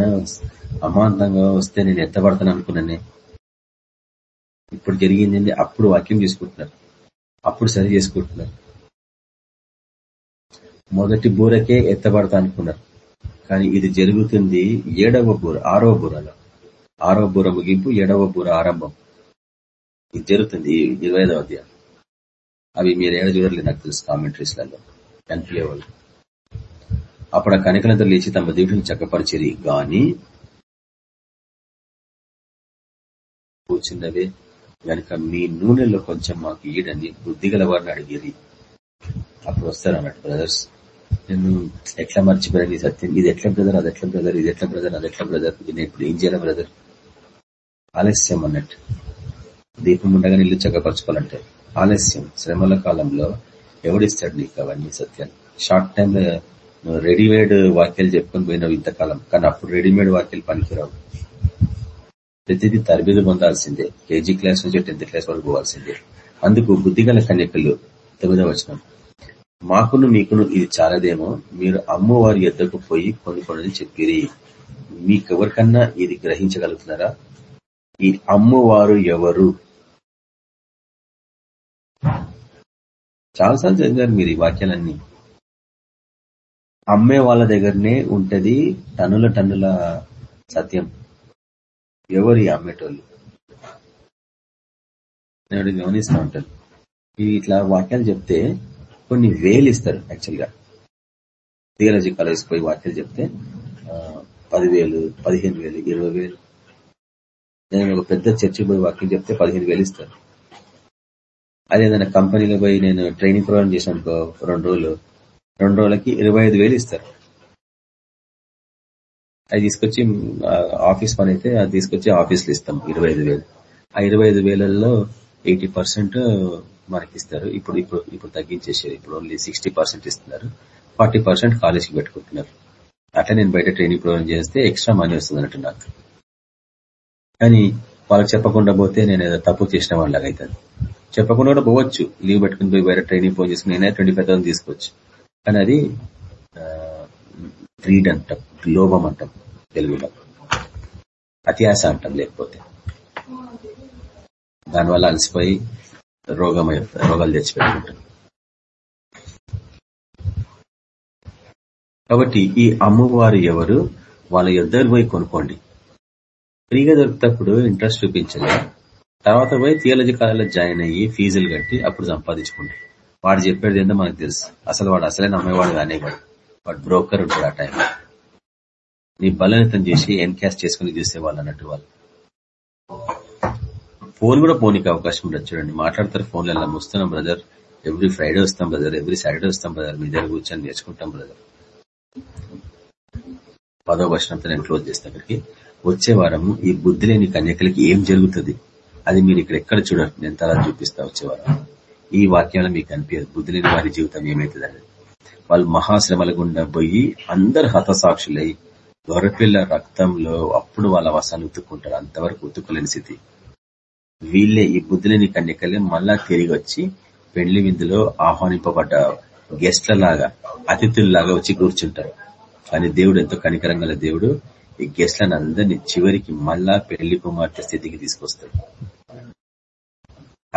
అమాంతంగా వస్తే నేను ఎత్తబడతాను అనుకున్నానే. ఇప్పుడు జరిగింది అప్పుడు వాక్యం చేసుకుంటున్నారు. అప్పుడు సరి చేసుకుంటున్నారు. మొదటి బూరకే ఎత్తబడతా అనుకున్నారు. కానీ ఇది జరుగుతుంది ఏడవ బూర ఆరవ బూరలో. ఆరవ బూర ముగింపు ఏడవ బూర ఆరంభం. ఇది జరుగుతుంది ఇరవై ఐదవ అధ్యాయం. అవి మీరు ఏడ చూడలేదు నాకు తెలుసు కామెంటరీస్లలో ఎన్పిఏ వాళ్ళు. అప్పుడు ఆ కనికలతో లేచి తమ దేవుడిని చక్కపరిచేది గాని కూర్చున్నవే గనక మీ నూనెలో కొంచెం మాకు ఈడని బుద్ధి గలవారిని అడిగేది. అప్పుడు వస్తారు అన్నట్టు బ్రదర్స్ నేను ఎట్లా మర్చిపోయాను ఈ సత్యం? ఇది ఎట్లా బ్రదర్ అది ఎట్లా బ్రదర్ ఇది ఎట్లా బ్రదర్ అది ఎట్లా బ్రదర్ నేను ఇప్పుడు ఏం చేయాలి బ్రదర్ ఆలస్యం అన్నట్టు. దీపం ఉండగా ఇల్లు చక్కపరచుకోవాలంటే. ఆలస్యం. శ్రమల కాలంలో ఎవడిస్తాడు నీకు అవన్నీ సత్యాలు? షార్ట్ టైంలో నువ్వు రెడీమేడ్ వాక్యాలు చెప్పుకొని పోయినావు ఇంతకాలం. కానీ అప్పుడు రెడీమేడ్ వాక్యాలు పనికిరావు. ప్రతిదీ తరబిదు పొందాల్సిందే. కేజీ క్లాస్ నుంచి టెన్త్ క్లాస్ వరకు పోవాల్సిందే. అందుకు బుద్ధిగల కన్యకలు తొమ్మిదవ వచనం. మాకును మీకును ఇది చాలదేమో. మీరు అమ్మవారి ఎద్దకు పోయి కొనుక్కోనని చెప్పిరి. మీకెవరికన్నా ఇది గ్రహించగలుగుతున్నారా? ఈ అమ్మవారు ఎవరు? చాలాసార్లు చదివారు మీరు ఈ వాక్యాలన్నీ. అమ్మే వాళ్ళ దగ్గరనే ఉంటది టన్నుల టన్నుల సత్యం. ఎవరు ఈ అమ్మేటోళ్ళు? నేను గమనిస్తూ ఉంటాను. ఇవి ఇట్లా వాక్యాలు చెప్తే కొన్ని వేలు ఇస్తారు యాక్చువల్గా థియాలజీ కాలేజ్ పోయి వాక్యాలు చెప్తే పదివేలు పదిహేను వేలు ఇరవై వేలు. నేను ఒక పెద్ద చర్చి పోయి వాక్యం చెప్తే పదిహేను వేలు ఇస్తారు. అదే ఏదైనా కంపెనీలో పోయి నేను ట్రైనింగ్ ప్రోగ్రామ్ చేసాను రెండు రోజులు రెండు రోజులకి ఇరవై ఐదు వేలు ఇస్తారు. అది తీసుకొచ్చి ఆఫీస్ పని అయితే అది తీసుకొచ్చి ఆఫీస్లో ఇస్తాం ఇరవై ఐదు వేలు. ఆ ఇరవై ఐదు వేలలో ఎయిటీ పర్సెంట్ మనకి ఇస్తారు. ఇప్పుడు ఇప్పుడు ఇప్పుడు తగ్గించేసారు ఇప్పుడు ఓన్లీ సిక్స్టీ పర్సెంట్ ఇస్తున్నారు. ఫార్టీ పర్సెంట్ కాలేజ్కి పెట్టుకుంటున్నారు. అట్లా నేను బయట ట్రైనింగ్ ప్రోగ్రామ్ చేస్తే ఎక్స్ట్రా మనీ వస్తుంది అన్నట్టు నాకు. కానీ వాళ్ళకి చెప్పకుండా పోతే నేను ఏదో తప్పు చేసిన వాళ్ళగా అవుతుంది చెప్పకుండా కూడా పోవచ్చు. లీవ్ పెట్టుకుని పోయి వేరే ట్రైనింగ్ ఫోన్ చేసుకుని అయినా ట్వంటీ ఫైవ్ థౌసండ్ తీసుకోవచ్చు. కానీ అది గ్రీడ్ అంటాం లోభం అంటాం తెలుగులో. అత్యాస అంటాం లేకపోతే. దానివల్ల అలసిపోయి రోగం రోగాలు తెచ్చిపెట్టుకుంటాం. కాబట్టి ఈ అమ్మవారు ఎవరు? వాళ్ళ ఇద్దరు పోయి కొనుక్కోండి. ఫ్రీగా దొరికినప్పుడు ఇంట్రెస్ట్ చూపించలే. తర్వాత పోయి థియాలజీ కాలేజ్లో జాయిన్ అయ్యి ఫీజులు కట్టి అప్పుడు సంపాదించుకుంటారు వాడు చెప్పేది ఏందో మనకు తెలుసు. అసలు వాడు అసలే నమ్మేవాడు కానీ వాడు. వాడు బ్రోకర్ ఉంటాడు ఆ టైంలో నీ బలనితం చేసి ఎన్కాస్ట్ చేసుకుని చూసేవాళ్ళు అన్నట్టు వాళ్ళు. ఫోన్ కూడా పోనీకి అవకాశం ఉండదు చూడండి. మాట్లాడతారు ఫోన్లు ఎలా వస్తున్నాం బ్రదర్ ఎవ్రీ ఫ్రైడే వస్తాం బ్రదర్ ఎవ్రీ సాటర్డే వస్తాం బ్రదర్ మీ దగ్గర కూర్చొని నేర్చుకుంటాం బ్రదర్ పదో వర్షంతో నేను క్లోజ్ చేస్తాను అక్కడికి వచ్చే వారము ఈ బుద్ధి లేని కన్యకలకి ఏం జరుగుతుంది? అది మీరు ఇక్కడ ఎక్కడ చూడరు నేను తర్వాత చూపిస్తా వచ్చేవారు. ఈ వాక్యాలు మీకు అనిపించదు బుద్ధి లేని వారి జీవితం ఏమైతుందని వాళ్ళు మహాశ్రమల గుండా పోయి అందరు హతసాక్షులై గొర్రెపిల్ల రక్తంలో అప్పుడు వాళ్ళ వసాలు ఉతుక్కుంటారు. అంతవరకు ఉతుక్కలేని స్థితి. వీళ్ళే ఈ బుద్ధులేని కన్యకలే మళ్ళా తిరిగి వచ్చి పెళ్ళి విందులో ఆహ్వానింపబడ్డ గెస్ట్ల లాగా అతిథుల్లాగా వచ్చి కూర్చుంటారు. కానీ దేవుడు ఎంతో కనికరంగల దేవుడు ఈ గెస్ట్లను అందరినీ చివరికి మళ్ళా పెళ్ళి కుమార్తె స్థితికి తీసుకొస్తాడు.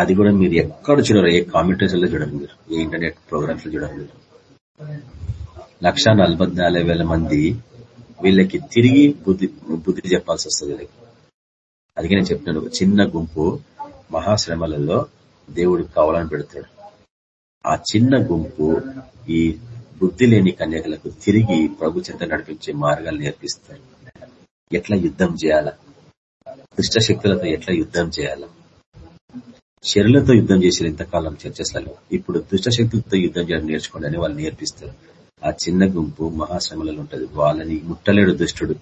అది కూడా మీరు ఎక్కడ చూడరు ఏ కామెంటరీస్లో చూడరు మీరు ఏ ఇంటర్నెట్ ప్రోగ్రామ్స్లో చూడరు మీరు. లక్ష మంది వీళ్ళకి తిరిగి బుద్ధి బుద్ధి చెప్పాల్సి వస్తుంది వీళ్ళకి. అందుకే నేను చెప్తున్నాను చిన్న గుంపు మహాశ్రమలలో దేవుడు కావాలని పెడతాడు ఆ చిన్న గుంపు ఈ బుద్ధి లేని కన్యకలకు తిరిగి ప్రభు చెంత నడిపించే మార్గాలు నేర్పిస్తారు ఎట్లా యుద్ధం చేయాలా? దుష్ట శక్తులతో ఎట్లా యుద్ధం చేయాలా? శరీరంతో యుద్ధం చేసిన ఇంతకాలం చర్చస్లలో ఇప్పుడు దుష్టశక్తులతో యుద్ధం చేయడం నేర్చుకోండి అని వాళ్ళు నేర్పిస్తారు. ఆ చిన్న గుంపు మహాశ్రమలలో ఉంటది. వాళ్ళని ముట్టలేడు దుష్టుడు.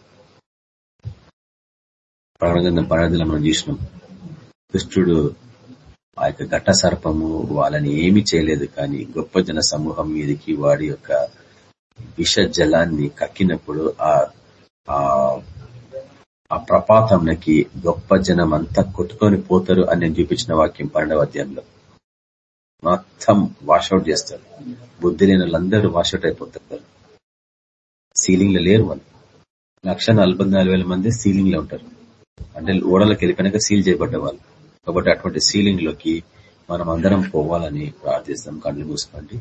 ప్రాణగంధం పరాధిలో మనం చూసినాం. దుష్టుడు ఆ యొక్క ఘట్ట సర్పము వాళ్ళని ఏమి చేయలేదు కానీ గొప్ప జన సమూహం మీదకి వాడి యొక్క విష జలాన్ని కక్కినప్పుడు ఆ ప్రపాతంలోకి గొప్ప జనం అంతా కొట్టుకొని పోతారు అని నేను చూపించిన వాక్యం పన్నెండవ అధ్యాయంలో. మొత్తం వాషౌట్ చేస్తారు. బుద్ధి లేని వాళ్ళందరూ వాషౌట్ అయిపోతారు. సీలింగ్లో లేరు వాళ్ళు. లక్ష మంది సీలింగ్లో ఉంటారు. అంటే ఓడలకు వెళ్ళిపోయినాక సీల్ చేయబడ్డ వాళ్ళు కాబట్టి అటువంటి సీలింగ్లోకి మనం అందరం పోవాలని ప్రార్థిస్తాం. కళ్ళు మూసుకోండి.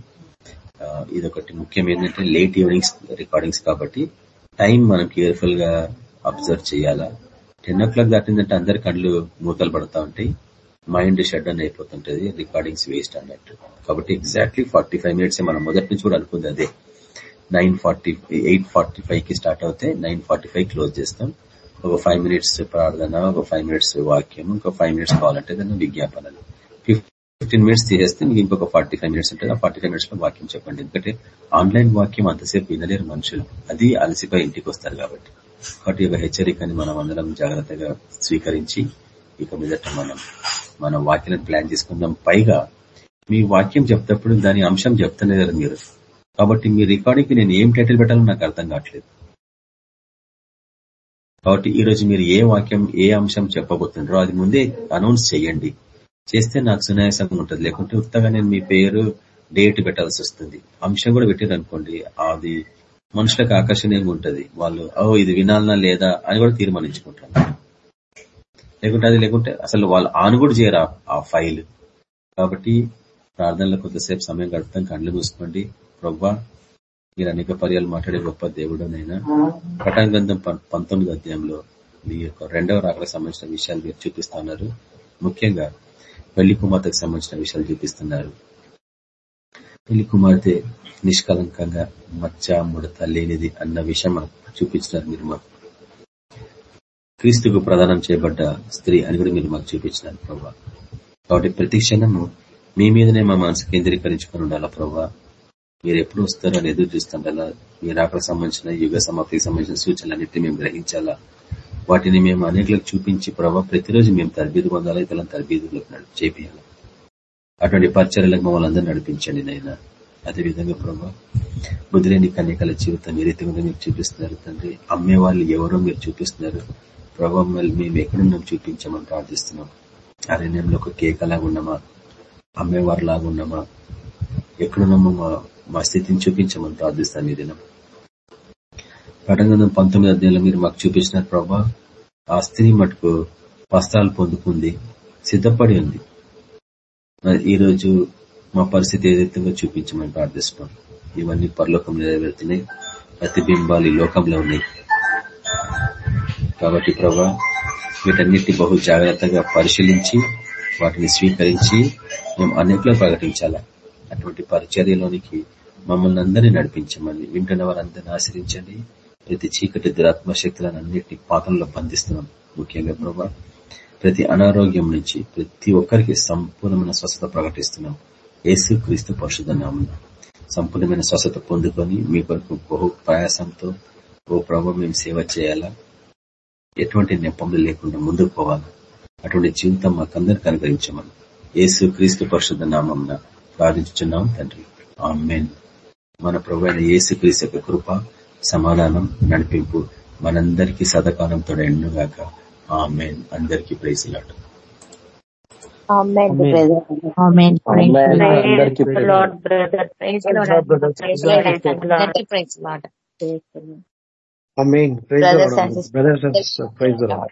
ఇదొకటి ముఖ్యం ఏంటంటే లేట్ ఈవినింగ్స్ రికార్డింగ్స్ కాబట్టి టైం మనం కేర్ఫుల్గా అబ్జర్వ్ చేయాలా? టెన్ ఓ క్లాక్ దాటిందంటే అందరి కళ్ళు మూతలు పడతా ఉంటాయి. మైండ్ షట్ డౌన్ అయిపోతుంటది. రికార్డింగ్స్ వేస్ట్ అన్నట్టు. కాబట్టి ఎగ్జాక్ట్లీ ఫార్టీ ఫైవ్ మినిట్స్ మనం మొదటి నుంచి కూడా అనుకుంది అదే. నైన్ ఫార్టీ ఎయిట్ ఫార్టీ ఫైవ్కి స్టార్ట్ అవుతే నైన్ ఫార్టీ ఫైవ్ క్లోజ్ చేస్తాం. ఒక ఫైవ్ మినిట్స్ ప్రార్థన ఒక ఫైవ్ మినిట్స్ వాక్యం ఇంకో ఫైవ్ మినిట్స్ కావాలంటే దాన్ని విజ్ఞాపనలు. ఫిఫ్టీన్ మినిట్స్ తీసేస్తే మీకు ఇంకొక ఫార్టీ ఫైవ్ మినిట్స్ ఉంటుంది. ఆ ఫార్టీ ఫైవ్ మినిట్స్లో వాక్యం చెప్పండి. ఎందుకంటే ఆన్లైన్ వాక్యం అంతసేపు వినలేరు మనుషులు. అది అలసిపోయి ఇంటికి వస్తారు కాబట్టి. కాబట్టి ఒక హెచ్చరికని మనం అందరం జాగ్రత్తగా స్వీకరించి ఇక మీదట మనం మన వాక్యాలను ప్లాన్ చేసుకుందాం. పైగా మీ వాక్యం చెప్తప్పుడు దాని అంశం చెప్తనే కదా మీరు. కాబట్టి మీ రికార్డింగ్ నేను ఏం టైటిల్ పెట్టాలో నాకు అర్థం కావట్లేదు. కాబట్టి ఈరోజు మీరు ఏ వాక్యం ఏ అంశం చెప్పబోతుండ్రో అది ముందే అనౌన్స్ చేయండి. చేస్తే నాకు సునాయాసంగా ఉంటుంది. లేకుంటే ఉత్తగా నేను మీ పేరు డేట్ పెట్టాల్సి వస్తుంది. అంశం కూడా పెట్టారు అనుకోండి అది మనుషులకు ఆకర్షణీయంగా ఉంటది. వాళ్ళు ఓ ఇది వినాలనా లేదా అని కూడా తీర్మానించుకుంటారు. లేకుంటే అది లేకుంటే అసలు వాళ్ళు ఆన్ కూడా చేయరు ఆ ఫైల్? కాబట్టి ప్రార్థనలో కొంతసేపు సమయం గడపడం కళ్ళు మూసుకోండి. ప్రవ్వా మీరు అనేక పర్యాలు మాట్లాడే గొప్ప దేవుడునైనా. పటాంగంధం పంతొమ్మిది అధ్యాయంలో మీ యొక్క రెండవ రాకలకు సంబంధించిన విషయాలు మీరు చూపిస్తున్నారు ముఖ్యంగా పెళ్ళి కుమార్తెకు సంబంధించిన విషయాలు చూపిస్తున్నారు. పెళ్ళి కుమార్తె నిష్కలంకంగా మచ్చ ముడత లేనిది అన్న విషయం మనకు చూపించినారు మీరు మాకు. క్రీస్తుకు ప్రదానం చేయబడ్డ స్త్రీ అని కూడా మీరు మాకు చూపించినారు ప్రభా కాబట్టి ప్రతి క్షణము మీ మీదనే మా మనసు కేంద్రీకరించుకొని ఉండాలా ప్రభా మీరు ఎప్పుడు వస్తారో అని ఎదురు చూస్తుండాలా? మీరు అక్కడ సంబంధించిన యుగ సమాప్తికి సంబంధించిన సూచనలన్నింటినీ మేము గ్రహించాలా? వాటిని మేము అనేకలకు చూపించి ప్రభావ ప్రతిరోజు మేము తరబీదు పొందాలా? ఇతరులను తరబీదులకు చేపియాలి? అటువంటి పరిచర్లకు మమ్మల్ని అందరూ నడిపించండి నైనా అదేవిధంగా ప్రభా బుద్ధిలేని కన్యకల జీవితం ఏ రీతిగా మీరు చూపిస్తున్నారు తండ్రి. అమ్మే వాళ్ళు ఎవరో మీరు చూపిస్తున్నారు. ప్రభావ మేము ఎక్కడున్నాం చూపించమని ప్రార్థిస్తున్నాం. అరణ్యంలో ఒక కేకలాగా ఉన్నామా? అమ్మేవారు లాగా ఉన్నామా? ఎక్కడున్నామో మా మా స్థితిని చూపించమని ప్రార్థిస్తాను ఈ దినం. పటంగం పంతొమ్మిది అధ్యాయంలో మీరు మాకు చూపించినారు ప్రభా ఆ స్త్రీ మటుకు వస్త్రాలు పొందుకుంది సిద్ధపడి ఉంది. ఈ రోజు మా పరిస్థితి ఏదైతే చూపించమని ప్రార్థిస్తున్నాం? ఇవన్నీ పరలోకం నెరవేరుతున్నాయి. ప్రతిబింబాలు ఈ లోకంలో ఉన్నాయి. కాబట్టి ప్రభా వీటన్నిటిని బహు జాగ్రత్తగా పరిశీలించి వాటిని స్వీకరించి మేము అనేకలో ప్రకటించాలా? అటువంటి పరిచర్యలోనికి మమ్మల్ని అందరినీ నడిపించమని వింటున్న వారందరినీ ఆశ్రయించండి. ప్రతి చీకటి దురాత్మ శక్తులను అన్నింటినీ పాత్రలో బంధిస్తున్నాం. ముఖ్యంగా ప్రభా ప్రతి అనారోగ్యం నుంచి ప్రతి ఒక్కరికి సంపూర్ణమైన స్వస్థత ప్రకటిస్తున్నాం. యేసు క్రీస్తు పరిశుద్ధ నామం సంపూర్ణమైన స్వస్థత పొందుకొని మీ కొరకు బహు ప్రయాసంతో ఓ ప్రభు మేము సేవ చేయాలా? ఎటువంటి నెప్పములు లేకుండా ముందుకు పోవాలా? అటువంటి జీవితం మాకందరికి అనుగ్రహించమని యేసు క్రీస్తు పరిశుద్ధ నామం ప్రార్థించున్నాం తండ్రి. ఆమెన్. మన ప్రభు అయిన యేసు క్రీస్తు యొక్క కృప సమాధానం నడిపింపు మనందరికీ సదకాలంతో ఎండుగాక ఆమెన్ అందరికీ ప్రైజ్లాడు Amen. Praise the Lord. Brothers and sisters, praise the Lord.